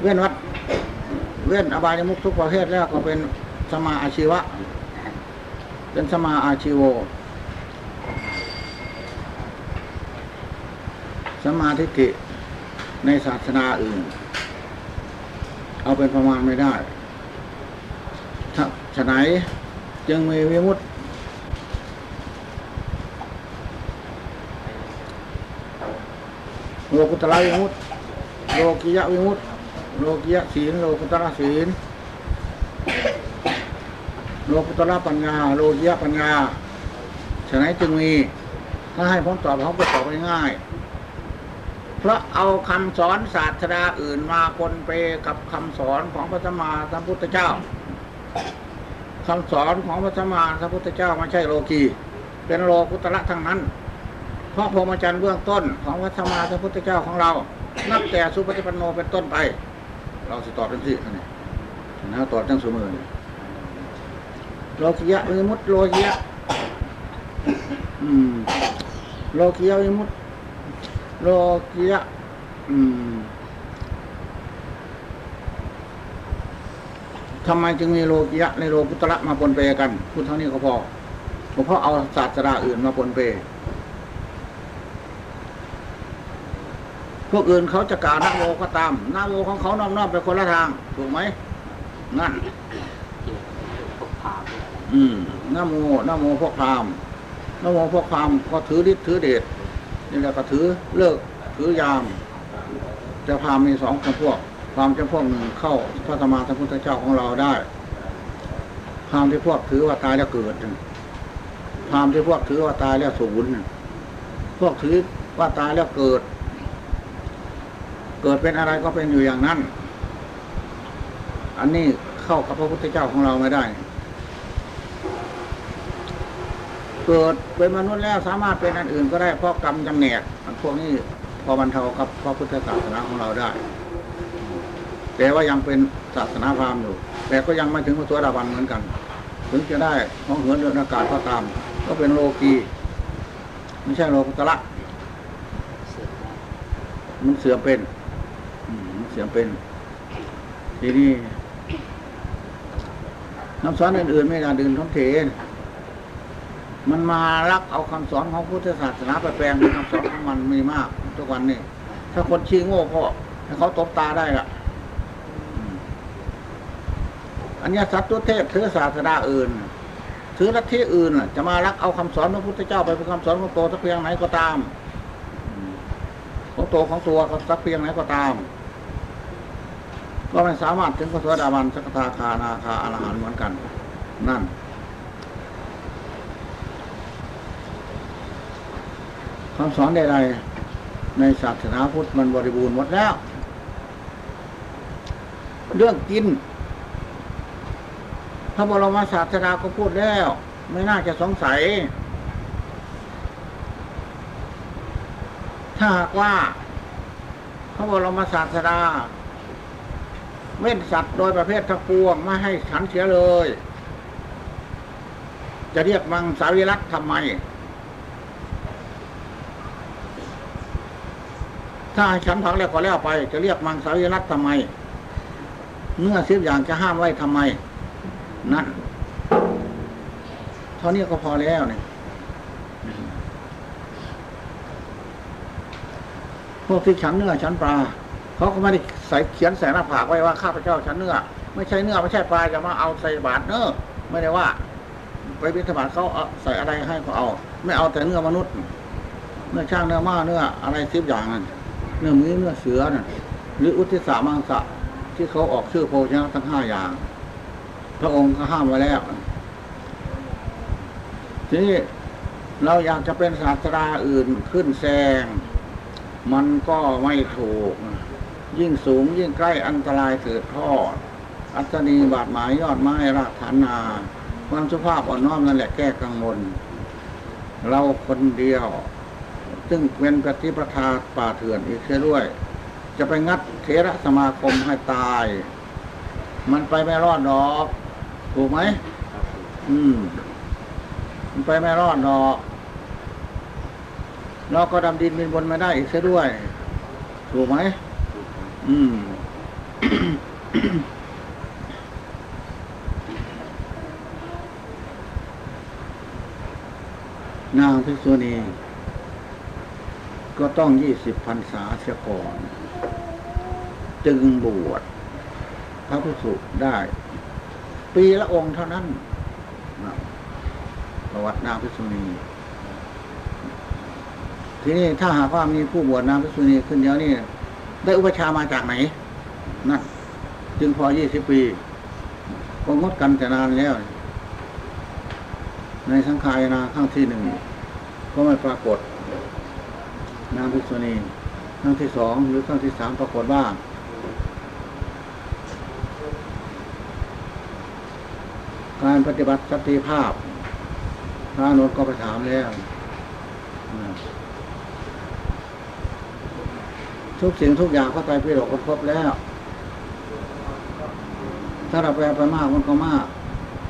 เว้นวัด เว้นอบายมุกทุกประเภทแล้วก็เป็นสมาอาชีวะ เป็นสมาอาชีโว สมาธิฐิในศาสนาอื่น เอาเป็นประมาณไม่ได้ถ้าฉะไหนจึงมีวิมุตติ โลกุตระวิมุตติโลกิยะวิมุตติโลกิยะศีลโลกุตระศีลโลกุตระปัญญา โลกิยะปัญญาฉะไหนจึงมีถ้าให้ผมตอบเขาก็ตอบง่ายๆเพราะเอาคำสอนศาสดาอื่นมาปนเปกับคำสอนของพระสัมมาสัมพุทธเจ้าคำสอนของพระสัมมาสัมพุทธเจ้าไม่ใช่โลกีเป็นโลกุตระทั้งนั้น เพราะพรหมจรรย์เบื้องต้นของพระสัมมาสัมพุทธเจ้าของเรา นับแต่สุปฏิปันโนเป็นต้นไป เราสิตอบทังสิอันนี้นะตอบทั้งสมือนี่โลกิยะวิมุตโลกิยะอืมโลกิยะวิมุตโลกิยะอืมทำไมจึงมีโลกิยะในโลกุตระมาปนเปกันพูดเท่านี้ก็พอเพราะเอาศาสตราอื่นมาปนเป พวกอื่นเขาจะกล่าวนาโมก็ตามนาโมของเขาน้อมๆไปคนละทาง ถูกไหมนั่นที่พวกพราหมณ์อะไรอืมนาโมนาโมพวกพราหมณ์นาโมพวกพราหมณ์ก็ถือฤทธิ์ถือเดชนี่แหละก็ถือเลิกถือยามแต่พราหมณ์มีสองจำพวกพราหมณ์จำพวกหนึ่งเข้าพระธรรมาสัมพุทธเจ้าของเราได้พราหมณ์ที่พวกถือว่าตายแล้วเกิดน่ะพราหมณ์ที่พวกถือว่าตายแล้วสูญน่ะพวกถือว่าตายแล้วเกิด เกิดเป็นอะไรก็เป็นอยู่อย่างนั้น อันนี้เข้ากับพระพุทธเจ้าของเราไม่ได้ เกิดเป็นมนุษย์แล้วสามารถเป็นอันอื่นก็ได้เพราะกรรมจำแนกอันพวกนี้พอบรรเทากับพระพุทธศาสนาของเราได้ แต่ว่ายังเป็นศาสนาพราหมณ์อยู่ แต่ก็ยังไม่ถึงพระสวสดาบันเหมือนกัน ถึงจะได้ของเหินเดินอากาศก็ตาม ก็เป็นโลกีไม่ใช่โลกุตระมันเสื่อมเป็น เสื่อมเป็น ทีนี้น้ำสอนอื่นๆไม่ได้ดื่นท้องเทนมันมาลักเอาคำสอนของพุทธศาสนาไปแปลงเป็นคำสอนของมันมีมาก ทุกวันนี้ ถ้าคนชี้โง่ก็ให้เขาตบตาได้ละอันเนี้สัตว์ตัวเทพถือศาสนาอื่นถือลัทธิอื่นน่ะจะมารักเอาคำสอนพระพุทธเจ้าไปเป็นคำสอนของตัวสักเพียงไหนก็ตาม ของตัวของตัวสักเพียงไหนก็ตาม ก็ไม่สามารถถึงพระสวสดาบันสักทาคานาคาอรหันเหมือนกัน นั่น คำสอนใดๆในศาสนาพุทธมันบริบูรณ์หมดแล้ว เรื่องกินพระบรมศาสดาก็พูดแล้ว ไม่น่าจะสงสัย ถ้าหากว่าพระบรมศาสดา เว้นสัตว์โดยประเภททั้งปวงไม่ให้ฉันเสียเลย จะเรียกมังสวิรัตทำไม ถ้าฉันผักแล้วก็แล้วไป จะเรียกมังสวิรัตทำไมเนื้อสิบอย่างจะห้ามไว้ทำไมนั่นเท่านี้ก็พอแล้วเนี่ยพวกที่ฉันเนื้อฉันปลา เขาก็ไม่ได้ใส่เขียนใส่หน้าผากไว้ว่าข้าพเจ้าฉันเนื้อไม่ใช่เนื้อไม่ใช่ปลาจะมาเอาใส่บาตรเนื้อไม่ได้ว่าไปบิณฑบาตเขาใส่อะไรให้เขาเอา ไม่เอาแต่เนื้อมนุษย์ เนื้อช่างเนื้อม้าเนื้ออะไรสิบอย่างนั้นเนื้อหมีเนื้อเสือน่ะหรืออุทิสามังสะที่เขาออกชื่อโภชนะทั้งห้าอย่าง พระองค์ก็ห้ามไว้แล้วทีนี้เราอยากจะเป็นศาสดาอื่นขึ้นแซง มันก็ไม่ถูก ยิ่งสูงยิ่งใกล้อันตรายเถิดทอด อัศนีบาดหมายยอดไม้รากฐานนาความสุภาพอ่อนน้อมนั่นแหละแก้กังวลเราคนเดียว ซึ่งเป็นปฏิปทาป่าเถื่อนอีกเสียด้วย จะไปงัดเทระสมาคมให้ตาย มันไปไม่รอดดอก ถูกไหมอืม มันไปไม่รอดดอกเราก็ดำดินบินบนม่ได้อีกเสียด้วย ถูกไหม อืมนางภิษุณีก็ต้องยี่สิบพรรษาเสียก่อน จึงบวชพระภิกษุได้ ปีละองค์เท่านั้นประวัตินางภิษุณีทีนี้ถ้าหากว่ามีผู้บวชนางภิษุณีขึ้นเดียวนี่ ได้อุปชามาจากไหนนั่นจึงพอยี่สิบปีก็งดกันแต่นานแล้ว ในสังขายนาข้างที่หนึ่ง ก็ไม่ปรากฏ นางภิษุณีครั้งที่สองหรือครั้งที่สามปรากฏว่าการปฏิบัติสติภาพพระนุนก็ไปถามแล้ว ทุกสิ่งทุกอย่างเข้าไปพิโรกก็ครบแล้ว ถ้าเราแปลไปมากมันก็มาก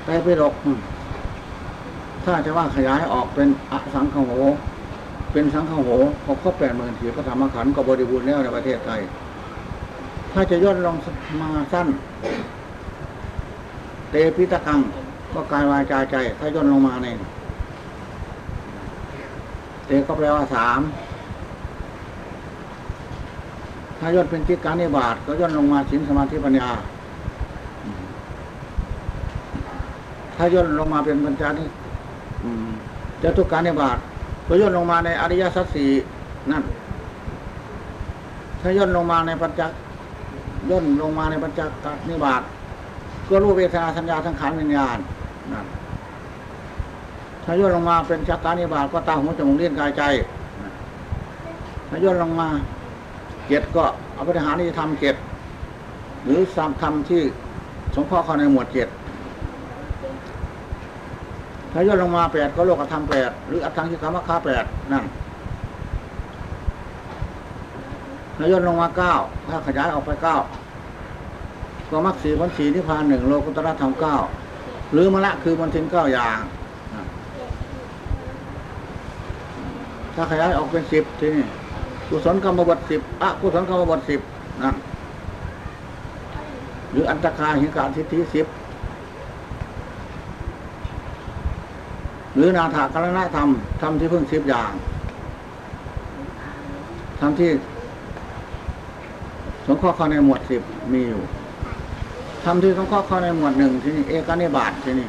ไปพิโรกถ้าจะว่าขยายออกเป็นอสังขโหเป็นสังขโหก็ครบแปดหมื่นถีพระธรรมขันธ์ก็บริบูรณ์แล้วในประเทศไทย ถ้าจะย่นลงมาสั้น เตปิตะกัง ก็กายวาจาใจ ถ้าย่นลงมาในเตก็แปลว่าสาม ถ้าย่นเป็นจิตการนิบาตก็ย่นลงมาสินสมาธิปัญญา ถ้าย่นลงมาเป็นปัญญานี่จะทุกการนิบาตก็ย่นลงมาในอริยสัจสี่นั่น ถ้าย่นลงมาในปัญจย่นลงมาในปัญจนิบาตก็รู้เวทนาสัญญาทั้งขันวิญญาณนั่นถ้าย่นลงมาเป็นชักการนิบาตก็ตาหูจมูกเลี้ยนกายใจถ้าย่นลงมา เกตก็เอาไปทหารนี่ทำเกตหรือสามธรรมที่สงเคราะห์เขาในหมวดเกตถ้าย่นลงมาแปดก็โลกธรรมแปดหรืออัตถังคิกามคาแปดนั่นถ้าย่นลงมาเก้าถ้าขยายออกไปเก้าก็มรรคสีผลสีนิพพานหนึ่งโลกุตระธรรมเก้าหรือมละคือมันทิ้งเก้าอย่าง ถ้าขยายออกเป็นสิบทีนี้ กุศลกรรมบทสิบอะกุศลกรรมบทสิบนะหรืออันตคาหิงการทิฏฐิสิบหรือนาถากรณธรรมธรรมที่เพิ่งสิบอย่างธรรมที่สงเคราะห์เข้าในหมวดสิบมีอยู่ทำที่สงเคราะห์เข้าในหมวดหนึ่งที่นี่เอกนิบาตที่นี่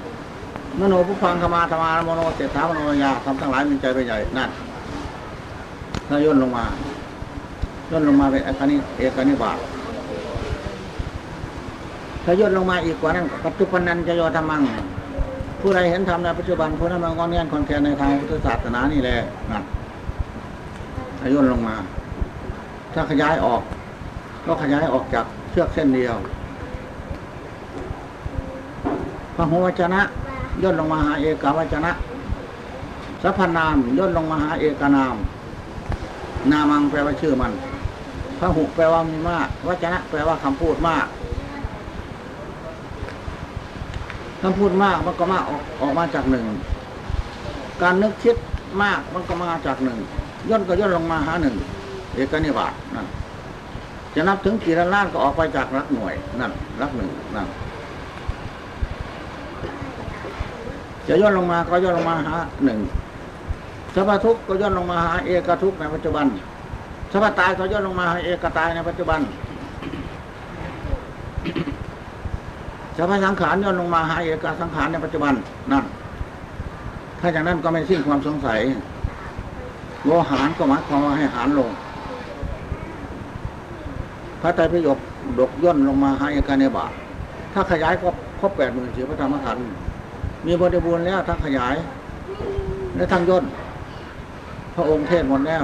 มโนผู้ฟังขมาธรรมามโนเสถามโนยาทำทั้งหลายมีใจเป็นใหญ่นั่นถ้าย่นลงมา ย่นลงมาเป็นเอกนิเอกนิบาตถ้าย่นลงมาอีกกว่านั้นปัจจุบันนันจะโยธรรมัง ผู้ใดเห็นธรรมในปัจจุบันผู้นั้นมันงอนเงียนคนแก่ในทางพุทธศาสนานี่แหละนั่นถ้าย่นลงมา ถ้าขยายออก ก็ขยายออกจากเชือกเส้นเดียวพระหัวจนะย่นลงมาหาเอกาวจนะสัพพนามย่นลงมาหาเอกนาม นามังแปลว่าชื่อมัน พระหุแปลว่ามีมากวจนะแปลว่าคำพูดมากคำพูดมากมันก็มากออกออกมาจากหนึ่ง การนึกคิดมากมันก็มาจากหนึ่งย่นก็ย่นลงมาหาหนึ่งเอกนิบาตนั่นจะนับถึงกี่ล้านล้านก็ออกไปจากรักหน่วยนั่นรักหนึ่งนั่นจะย่นลงมาก็ย่นลงมาหาหนึ่งสัพพทุกก็ย่นลงมาหาเอกทุกในปัจจุบัน สัพพตายก็ย่นลงมาหาเอกตายในปัจจุบันสัพพสังขารย่นลงมาหาเอกสังขารในปัจจุบันนั่นถ้าอย่างนั้นก็ไม่สิ้นความสงสัยโวหารก็หมายความว่าให้หารลง พระไตรปิฎกดกย่นลงมาหาเอกาเนบาตถ้าขยายก็ครบแปดหมื่นสี่พระธรรมขันธ์มีบริบูรณ์แล้วทั้งขยาย และทั้งย่นพระองค์เทศหมดแล้ว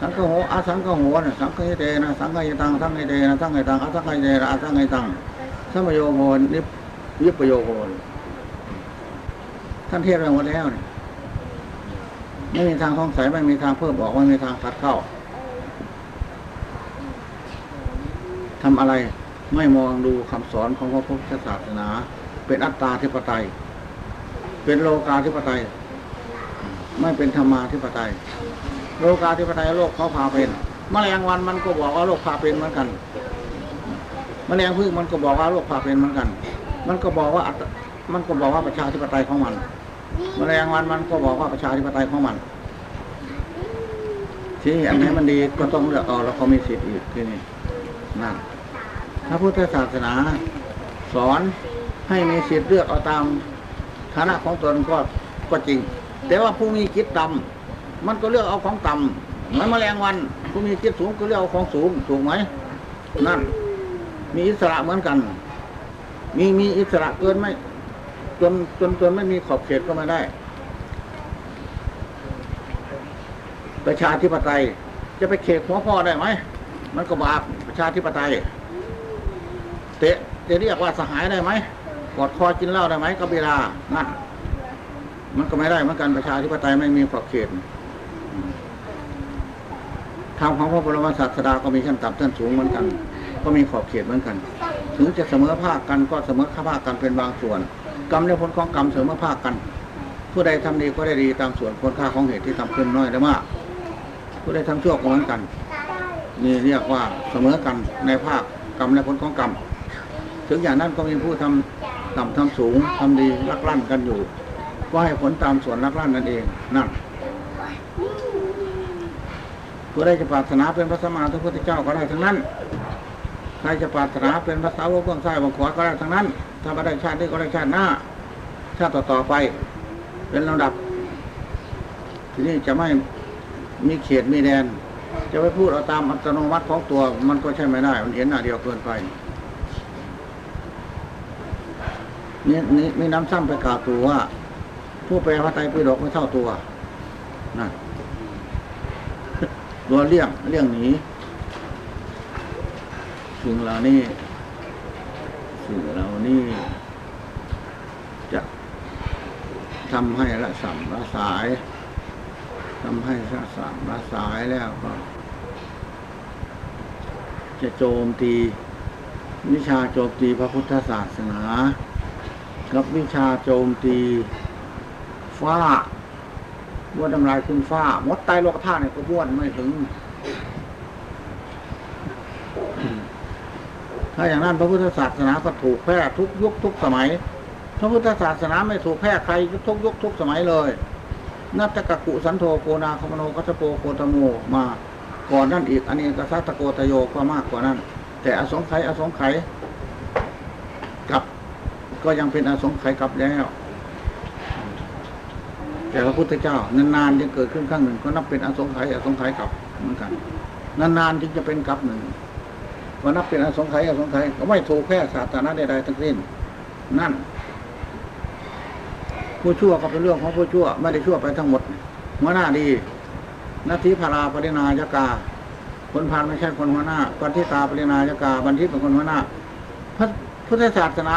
สังฆโหอาสังฆโหนสังฆเตนะสังฆหิตังสังฆเตนะสังฆตังอาสังฆเตนะอาสังฆตังสัมโยโหนิพยิปโยโหท่านเทศไปหมดแล้วเนี่ยไม่มีทางท้องใสไม่มีทางเพิ่มบอกไม่มีทางตัดเข้าทำอะไรไม่มองดูคำสอนของพระพุทธศาสนา เป็นอัตตาธิปไตย เป็นโลกาธิปไตย ไม่เป็นธรรมาธิปไตย โลกาธิปไตยโลกเขาพาเป็นมแมลงวันมันก็บอกว่าโลกพาเป็นเหมือนกันมแมลงพึ่งมันก็บอกว่าโลกพาเป็นเหมือนกัน มันก็บอกว่ามันก็บอกว่าประชาธิปไตยของมันมแมลงวันมันก็บอกว่าประชาธิปไตยของมันที่อันไหนมันดีก็ต้องเลือกเอาแล้วเขามีสิทธิ์อีกที่นี่นั่นพระพุทธศาสนา สอนให้มีสิทธิ์เลือกเอาตามฐานะของตนก็ก็จริง แต่ว่าผู้มีคิดต่ำ มันก็เลือกเอาของต่ำเหมือนแมลงวันผู้มีคิดสูงก็เลือกเอาของสูงถูกไหมนั่น มีอิสระเหมือนกัน มีมีอิสระเกินไม่จนจนจนไม่มีขอบเขตก็ไม่ได้ ประชาธิปไตย จะไปเขกหัวพ่อได้ไหมมันก็บาปประชาธิปไตย เตะจะเรียกว่าสหายได้ไหมกอดคอกินเหล้าได้ไหมก็เวลานั่นมันก็ไม่ได้เหมือนกันประชาธิปไตยไม่มีขอบเขต ทางของพระบรมศาสดาก็มีชั้นต่ำชั้นสูงเหมือนกัน ก็มีขอบเขตเหมือนกัน ถึงจะเสมอภาคกันก็เสมอข้าภาคกันเป็นบางส่วน กรรมและผลของกรรมเสมอภาคกัน ผู้ใดทำดีก็ได้ดีตามส่วนคุณค่าของเหตุที่ทำขึ้นน้อยและมาก ผู้ใดทำชั่วก็เหมือนกันนี่เรียกว่าเสมอกันในภาคกรรมและผลของกรรม ถึงอย่างนั้นก็มีผู้ทำต่ำทำสูงทำดีลักลั่นกันอยู่ ก็ให้ผลตามส่วนลักลั่นนั่นเองนั่น ผู้ใดจะปรารถนาเป็นพระสมมาทุพุทธเจ้าก็ได้ทั้งนั้นใครจะปรารถนาเป็นพระสาวกเบื้องซ้ายบื้องขวาก็ได้ทั้งนั้น ถ้าไม่ได้ชาตินี้ก็ได้ชาติหน้า ชาติต่อๆไป เป็นลำดับ ทีนี้จะไม่มีเขตมีแดน จะไปพูดเอาตามอัตโนมัติของตัว มันก็ใช่ไม่ได้ มันเห็นหน้าเดียวเกินไปนี่นี่มีน้ำซ้ำไปกล่าวตัวว่าผู้แปลพระไตรปิฎกไม่เท่าตัวนั่น ตัวเลี่ยงเลี่ยงหนีสิ่งเหล่านี้สิ่งเหล่านี้จะทำให้ละสัมละสายทำให้ละสัมละสายแล้วก็ จะโจมตีวิชาโจมตีพระพุทธศาสนา กับวิชาโจมตีฟ้า บ้วนน้ำลายขึ้นฟ้า มดไตโลกธาตุเนี่ยก็บ้วนไม่ถึง ถ้าอย่างนั้นพระพุทธศาสนาก็ถูกแพร่ทุกยุคทุกสมัย พระพุทธศาสนาไม่ถูกแพร่ใครทุกยุคทุกสมัยเลย นัตตะกะกุสันโธโกนาคมโนกัสโปโคตโมมาก่อนนั่นอีกอันนี้กษัตตะโกตโยก็มากกว่านั้น แต่อสงไขยอสงไขยกับ ก็ยังเป็นอสงไขยกับแล้ว แต่พระพุทธเจ้านานๆจะเกิดขึ้นครั้งหนึ่ง ก็นับเป็นอสงไขยอสงไขยกับเหมือนกัน นานๆจึงจะเป็นกับหนึ่งก็นับเป็นอสงไขยอสงไขยก็ไม่ถูกแพร่ศาสนาใดๆทั้งสิ้นนั่น ผู้ชั่วก็เป็นเรื่องของผู้ชั่ว ไม่ได้ชั่วไปทั้งหมดหัวหน้าดีนาทีพาราปรินายกา คนพานไม่ใช่คนหัวหน้าปันทิตาปรินายกา บันทิตเป็นคนหัวหน้าพระพุทธศาสนา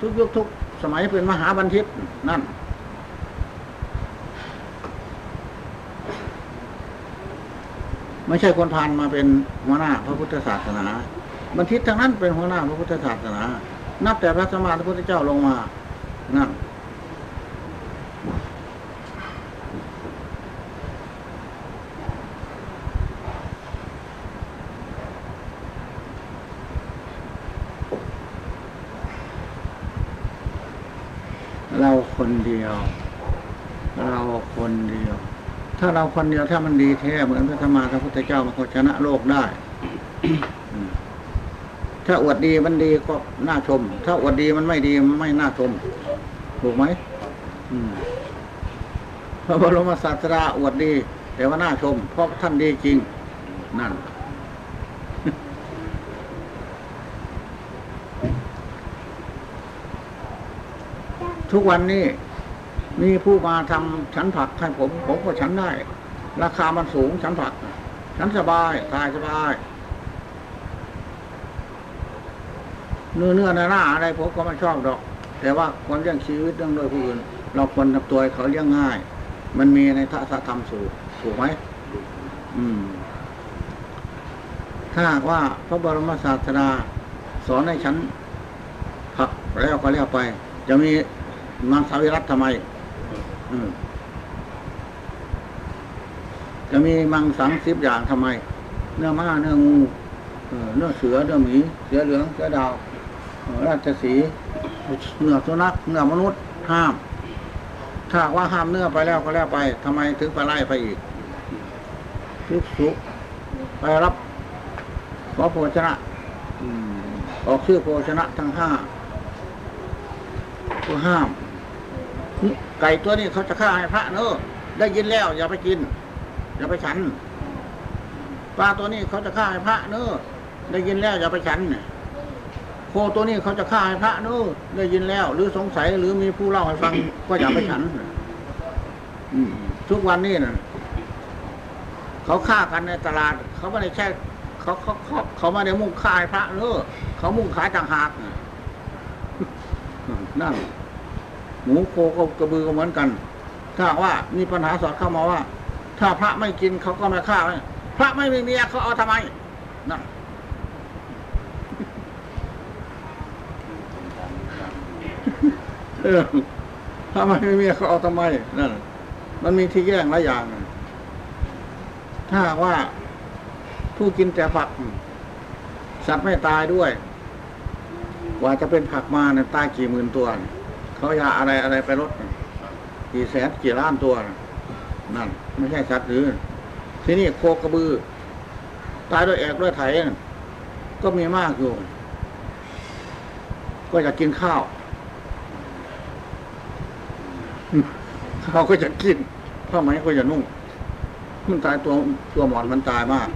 ทุกยุคทุกสมัยเป็นมหาบันทิตนั่น ไม่ใช่คนพานมาเป็นหัวหน้าพระพุทธศาสนา บันทิตทั้งนั้นเป็นหัวหน้าพระพุทธศาสนา นับแต่พระสมมาพระพุทธเจ้าลงมานั่น เราคนเดียว เราคนเดียว ถ้า เราคนเดียวถ้ามันดีแท้เหมือนพระธรรมาพระพุทธเจ้ามันก็ชนะโลกได้ ถ้าอวดดีมันดีก็น่าชม ถ้าอวดดีมันไม่ดีมันไม่น่าชม ถูกไหมพระบรมศาสดาอวดดี แต่ว่าน่าชม เพราะท่านดีจริง นั่นทุกวันนี้ มีผู้มาทำฉันผักให้ผม ผมก็ฉันได้ ราคามันสูงฉันผัก ฉันสบายกายสบาย เนื้อเนื้อหน้าหน้าอะไรผมก็ไม่ชอบดอก แต่ว่าคนเลี้ยงชีวิตเรื่องโดยผู้อื่น เราควรทำตัวเขาเลี้ยงง่าย มันมีในทัศธรรมสูตรถูกไหมอืม ถ้าว่าพระบรมศาสดาสอนให้ฉันผักแล้วก็แล้วไป จะมีนางสาวิรัตทำไม จะมีมังสังสิบอย่างทำไม เนื้อม้าเนื้องูเนื้อเสือเนื้อหมี เสือเหลืองเสือดาวราชสีเนื้อสุนัขเนื้อมนุษย์ห้าม ถ้าว่าห้ามเนื้อไปแล้วก็แล้วไปทำไมถึงไปไล่ไปอีกภิกษุไปรับขอโภชนะออกชื่อโภชนะทั้งห้าก็ห้าม ไก่ตัวนี้เขาจะฆ่าให้พระเนอะได้ยินแล้ว อย่าไปกิน อย่าไปฉันปลาตัวนี้เขาจะฆ่าให้พระเนอะได้ยินแล้ว อย่าไปฉันโคตัวนี้เขาจะฆ่าให้พระเนอะได้ยินแล้ว หรือสงสัยหรือมีผู้เล่าให้ฟัง ก็อย่าไปฉันทุกวันนี้นะเขาฆ่ากันในตลาด เขาไม่ได้ใช่เขาเขาเขาเขาไม่ได้มุ่งฆ่าให้พระเนอะเขามุ่งขายต่างหากนั่น หมูโคกับกระบือก็เหมือนกัน ถ้าว่ามีปัญหาสอดเข้ามาว่า ถ้าพระไม่กินเขาก็ไม่ฆ่าพระไม่มีเมียเขาเอาทำไมนั่นเออถ้าไม่มีเมียเขาเอาทำไมนั่นมันมีที่แย่งหลายอย่าง ถ้าว่าผู้กินแต่ผัก สัตว์ไม่ตายด้วย กว่าจะเป็นผักมาเนี่ยตายกี่หมื่นตัวเนี่ย เขายาอะไรอะไรไปลดกี่แสนกี่ล้านตัวนะนั่น ไม่ใช่สัตว์หรือ ที่นี้โคกระบือ ตายด้วยแอกด้วยไถ่ก็มีมากอยู่ ก็อยากกินข้าวเขาก็จะกินผ้าไหมก็จะนุ่งมันตายตัวตัวหมอนมันตายมาก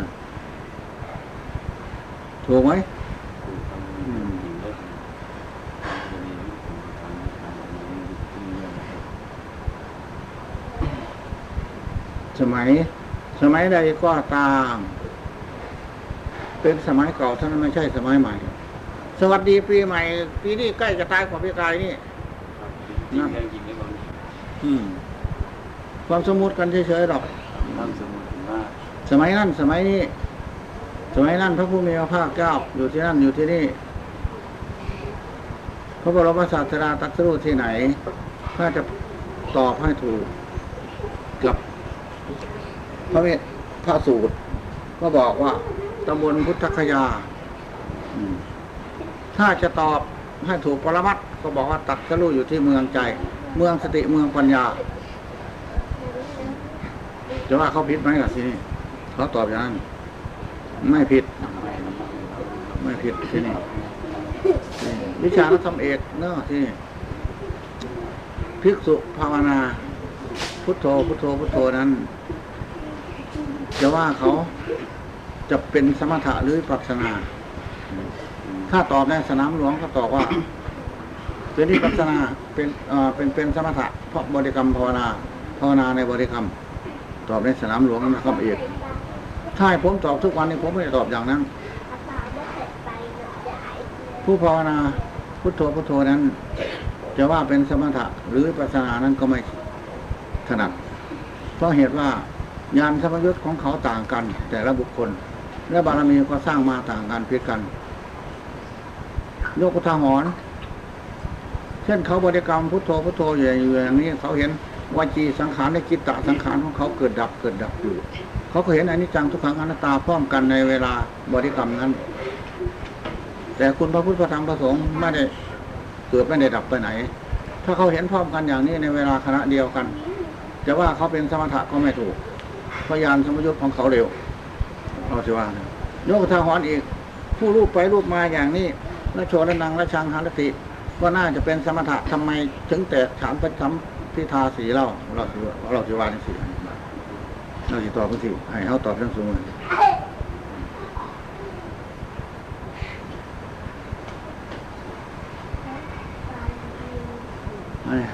นะถูกไหมอืม สมัย สมัยใดก็ตาม เป็นสมัยเก่าเท่านั้นไม่ใช่สมัยใหม่ สวัสดีปีใหม่ ปีนี้ใกล้จะตายกว่าปีกายนี่จริงได้จริงได้บางอืมความสมมุติกันเฉยๆหรอกทำสมุดว่าสมัยนั้นสมัยนี้ สมัยนั้นพระผู้มีพระภาคเจ้าอยู่ที่นั่นอยู่ที่นี่พระบรมศาสดาตรัสรู้ที่ไหน ถ้าจะตอบให้ถูกกับ พระเมตพระสูตร ก็บอกว่าตำบลพุทธคยาถ้าจะตอบให้ถูกปรมัตก็บอกว่าตรัสรู้อยู่ที่เมืองใจ เมืองสติเมืองปัญญาจะว่าเขาผิดไหมล่ะทีนี้เขาตอบอย่างนั้นไม่ผิด ไม่ผิดที่นี่วิชานักธรรมเอกเนาะที่นี่ภิกษุภาวนา พุทโธพุทโธพุทโธนั้น จะว่าเขาจะเป็นสมถะหรือวิปัสสนา ถ้าตอบในสนามหลวงก็ตอบว่า เป็นวิปัสสนาเป็นเป็นเป็นสมถะเพราะบริกรรมภาวนาภาวนาในบริกรรม ตอบในสนามหลวงนะครับเอกถ้าให้ผมตอบทุกวันนี้ผมไม่ได้ตอบอย่างนั้น ผู้ภาวนาพุทโธพุทโธนั้น จะว่าเป็นสมถะหรือวิปัสสนานั้นก็ไม่ถนัดเพราะเหตุว่า ญาณสมยุทธ์ของเขาต่างกัน แต่ละบุคคล และบารมีก็สร้างมาต่างกันเพียกัน โยกุทาหรณ์เช่นเขาบริกรรมพุทโธพุทโธอยู่อย่างนี้เขาเห็นวจีสังขารในจิตตสังขารของเขาเกิดดับเกิดดับอยู่ เขาก็เห็นอนิจจังทุกขังอนัตตาพร้อมกันในเวลาบริกรรมนั้น แต่คุณพระพุทธธรรมพระสงฆ์ไม่ได้เกิดไม่ได้ดับไปไหน ถ้าเขาเห็นพร้อมกันอย่างนี้ในเวลาขณะเดียวกัน จะว่าเขาเป็นสมถะก็ไม่ถูก พรายานสมยุทธ์ของเขาเร็วเราจะว่านะยกทาหรณ์อีก ผู้รูปไปรูปมาอย่างนี้ละโชละนังละชังหารติก็น่าจะเป็นสมถะทำไมถึงแตกฉานประจำพิธาสีเล่าเราสิว่าเราสิว่าจังสี่เราสิตอบจังสี่ให้เขาตอบทั้งสูงอันนี้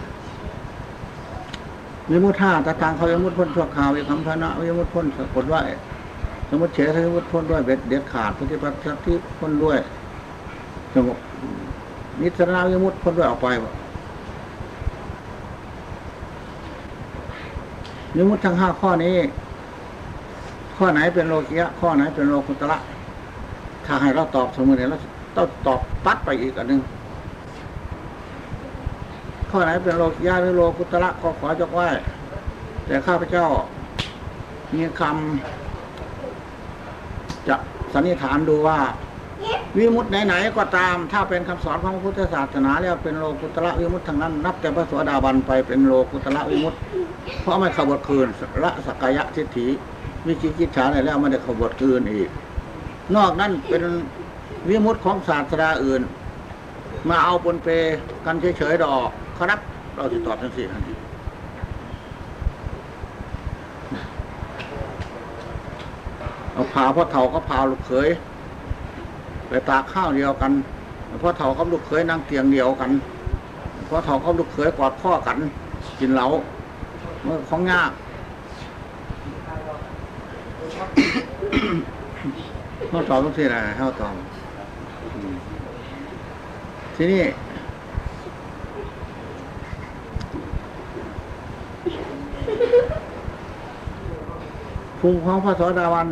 วิมุตท่าตาทางเขาวิมุตพ้นชั่วคราววิคัมพนะวิมุตพ้นสะกดไว้สมมติเฉยสมมติพ้นด้วยเบ็ดเด็ดขาดปฏิปัติที่พ้นด้วยสงบนิสรณวิมุตพ้นด้วยออกไปวิมุตทั้งห้าข้อนี้ ข้อไหนเป็นโลกิยะข้อไหนเป็นโลกุตระถ้าให้เราตอบสมมติเนี่ยเราต้องตอบปัดไปอีกอันหนึ่ง ข้อไหนเป็นโลกิยะหรือโลกุตระก็ขอยกไว้แต่ข้าพเจ้ามีคำจะสันนิษฐานดูว่า วิมุตไหนๆก็ตาม ถ้าเป็นคำสอนของพุทธศาสนาแล้วเป็นโลกุตระวิมุตทั้งนั้น นับแต่พระสวสดาบันไปเป็นโลกุตระวิมุตเพราะไม่ขบวดคืนละสกกายะทิฏฐิวิจิกิจฉาอะไรแล้วไม่ได้ขบวดคืนอีก นอกนั้นเป็นวิมุตของศาสดาอื่น มาเอาปนเปกันเฉยๆดอก ครับ เราจะตอบทั้งสี่ทันทีเอาพาพ่อเฒ่าก็พาลูกเขยไปตาข้าวเดียวกันพ่อเฒ่ากับลูกเขยนั่งเตียงเดียวกันพ่อเฒ่ากับลูกเขยกอดข้อกัน กินเหล้าเมื่อของยากเขาตอบต้องที่ไหนเขาตอบทีนี้ ภูมิของพระโสดาวัน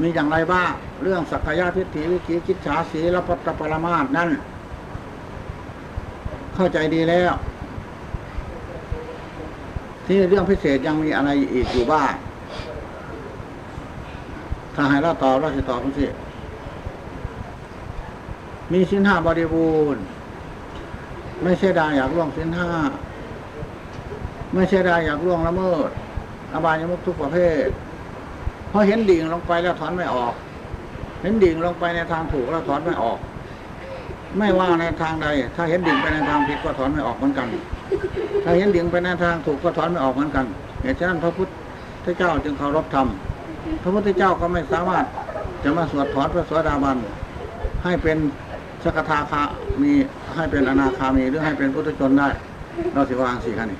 มีอย่างไรบ้าง เรื่องสักกายทิฏฐิวิกิกิจฉาสีและปัตตปรมาสนั่น เข้าใจดีแล้ว ที่เรื่องพิเศษยังมีอะไรอีกอยู่บ้างถ้าให้เราตอบเราจะตอบมันสิมีสินห้าบริบูรณ์ ไม่ใช่ดาอยากล่วงสินห้า ไม่ใช่ดาอยากล่วงละเมิดอบายมุกทุกประเภทเพราะเห็นดิ่งลงไปแล้วถอนไม่ออก เห็นดิ่งลงไปในทางถูกแล้วถอนไม่ออก ไม่ว่าในทางใด ถ้าเห็นดิ่งไปในทางผิดก็ถอนไม่ออกเหมือนกัน ถ้าเห็นดิ่งไปในทางถูกก็ถอนไม่ออกเหมือนกันเหตุฉะนั้นพระพุทธเจ้าจึงเคารพธรรมพระพุทธเจ้าก็ไม่สามารถจะมาสวดถอนพระสวสดาบันให้เป็นสกทาคามีให้เป็นอนาคามีหรือให้เป็นพุทธชนได้ เราสิวางสี่ขั้นนี้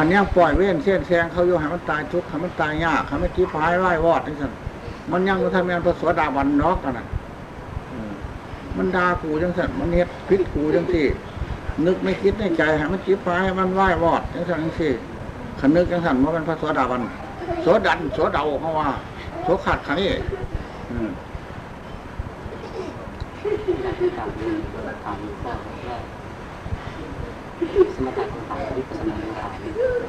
ขันย่างปล่อยเว้นเส้นแซงเขาอยู่ห้มันตายทุกข์ให้มันตายยากให้มันจีพายไล่วอดนี่สันมันยังมันทำงานพระสวสดาบันนอกกันนะมันด่ากูจังสันมันเฮ็ดพิษกูจังที่ นึกไม่คิดในใจห้มันจีพายมันไหว้วอดจังสันจังสี่ขันนึกจังสันว่าเป็นพระสวสดาบันโสดันโสเดาเขาว่าโสขาดขันนี่อืม อยากถามถามว่าว่า สมถะกรรมฐานวิปัสสนากรรมฐาน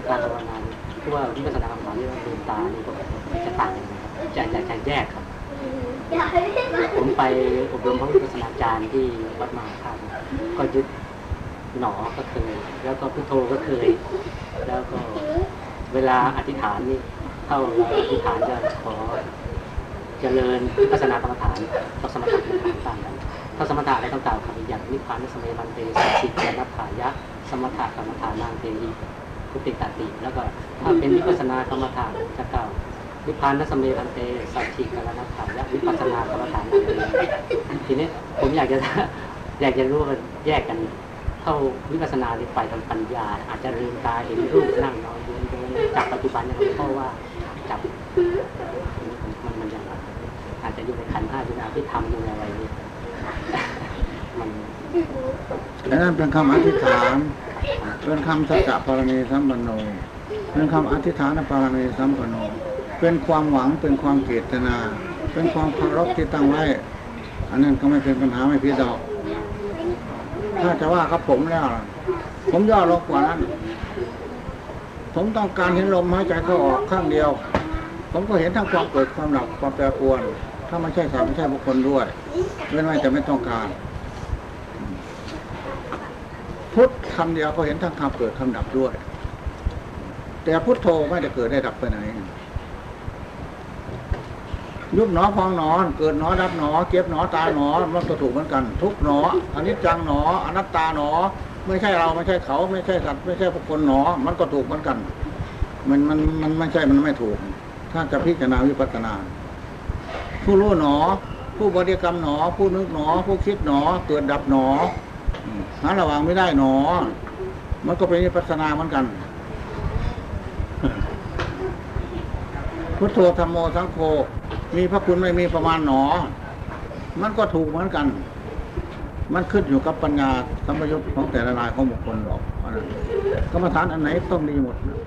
การภาวนาที่ว่าวิปัสสนากรรมฐานที่ว่าลืมตานี่ก็จะต่างกันครับจะจะจะแยกครับ ผมไปอบรมพระวิปัสสนาจารย์ที่วัดมหาธาตุก็ยึดหนอก็เคย แล้วก็พุทโธก็เคย แล้วก็เวลาอธิษฐานนี่เท่าเราอธิษฐานจะขอเจริญวิปัสสนากรรมฐานาสมถะอะไรต้องกล่าวคำอย่างนิพพานสมัยบันเตสัจจิตนัตถายะ สมถะกรรมฐานนางเทหิกุติตติ แล้วก็ถ้าเป็นวิปัสสนากรรมฐานจะกล่าวนิพพานสมัยบันเตสัจจิกรนัตถายะวิปัสสนากรรมฐานนางเทหิทีนี้ผมอยากจะอยากจะรู้ว่าแยกกันเข้าวิปัสสนาในฝ่ายทางปัญญา อาจจะลืมตาเห็นรูปนั่งนอนยืนเดินจับปัจจุบันอย่างหลวงพ่อว่าจับมันมันยังอาจจะอยู่ในขันธ์ห้าอยู่ในที่ทำอยู่ในอะไรนี่ นอันนั้นเป็นคำอธิษฐานเป็นคำสัจจะปรมีสัมปันโนเป็นคำอธิษฐานปรมีสัมปันโนเป็นความหวังเป็นความเกตนา เป็นความเคารพที่ตั้งไว้ อันนั้นก็ไม่เป็นปัญหาไม่พิดอก ถ้าจะว่ากับผมแล้วล่ะผมย่อลงกว่านั้น ผมต้องการเห็นลมหายใจเข้าออกข้างเดียว ผมก็เห็นทั้งความเกิดความดับความแปรปรวน ถ้าไม่ใช่สัตว์ไม่ใช่บุคคลด้วยเว้นไว้จะไม่ต้องการ พุทธคำเดียวก็เห็นทั้งคำเกิดคำดับด้วย แต่พุทโธไม่ได้เกิดได้ดับไปไหน ยุบหนอพองหนอน เกิดหนอดับหนอ เก็บหนอตายหนอมันก็ถูกเหมือนกัน ทุกหนออันิจจังหนออนัตตาหนอ ไม่ใช่เราไม่ใช่เขา ไม่ใช่สัตว์ไม่ใช่บุคคลหนอ มันก็ถูกเหมือนกัน มันมันมันไม่ใช่มันไม่ถูก ถ้าจะพิจารณาวิปัสสนา ผู้รู้หนอ ผู้บริกรรมหนอ ผู้นึกหนอ ผู้คิดหนอเกิดดับหนออืม หาระวังไม่ได้หนอ มันก็เป็นวิปัสนาเหมือนกันพุทโธธรรมโมสังโฆมีพระคุณไม่มีประมาณหนอ มันก็ถูกเหมือนกัน มันขึ้นอยู่กับปัญญาสัมปยุตของแต่ละรายของบุคคลหรอกกรรมฐานอันไหนต้องดีหมดนะ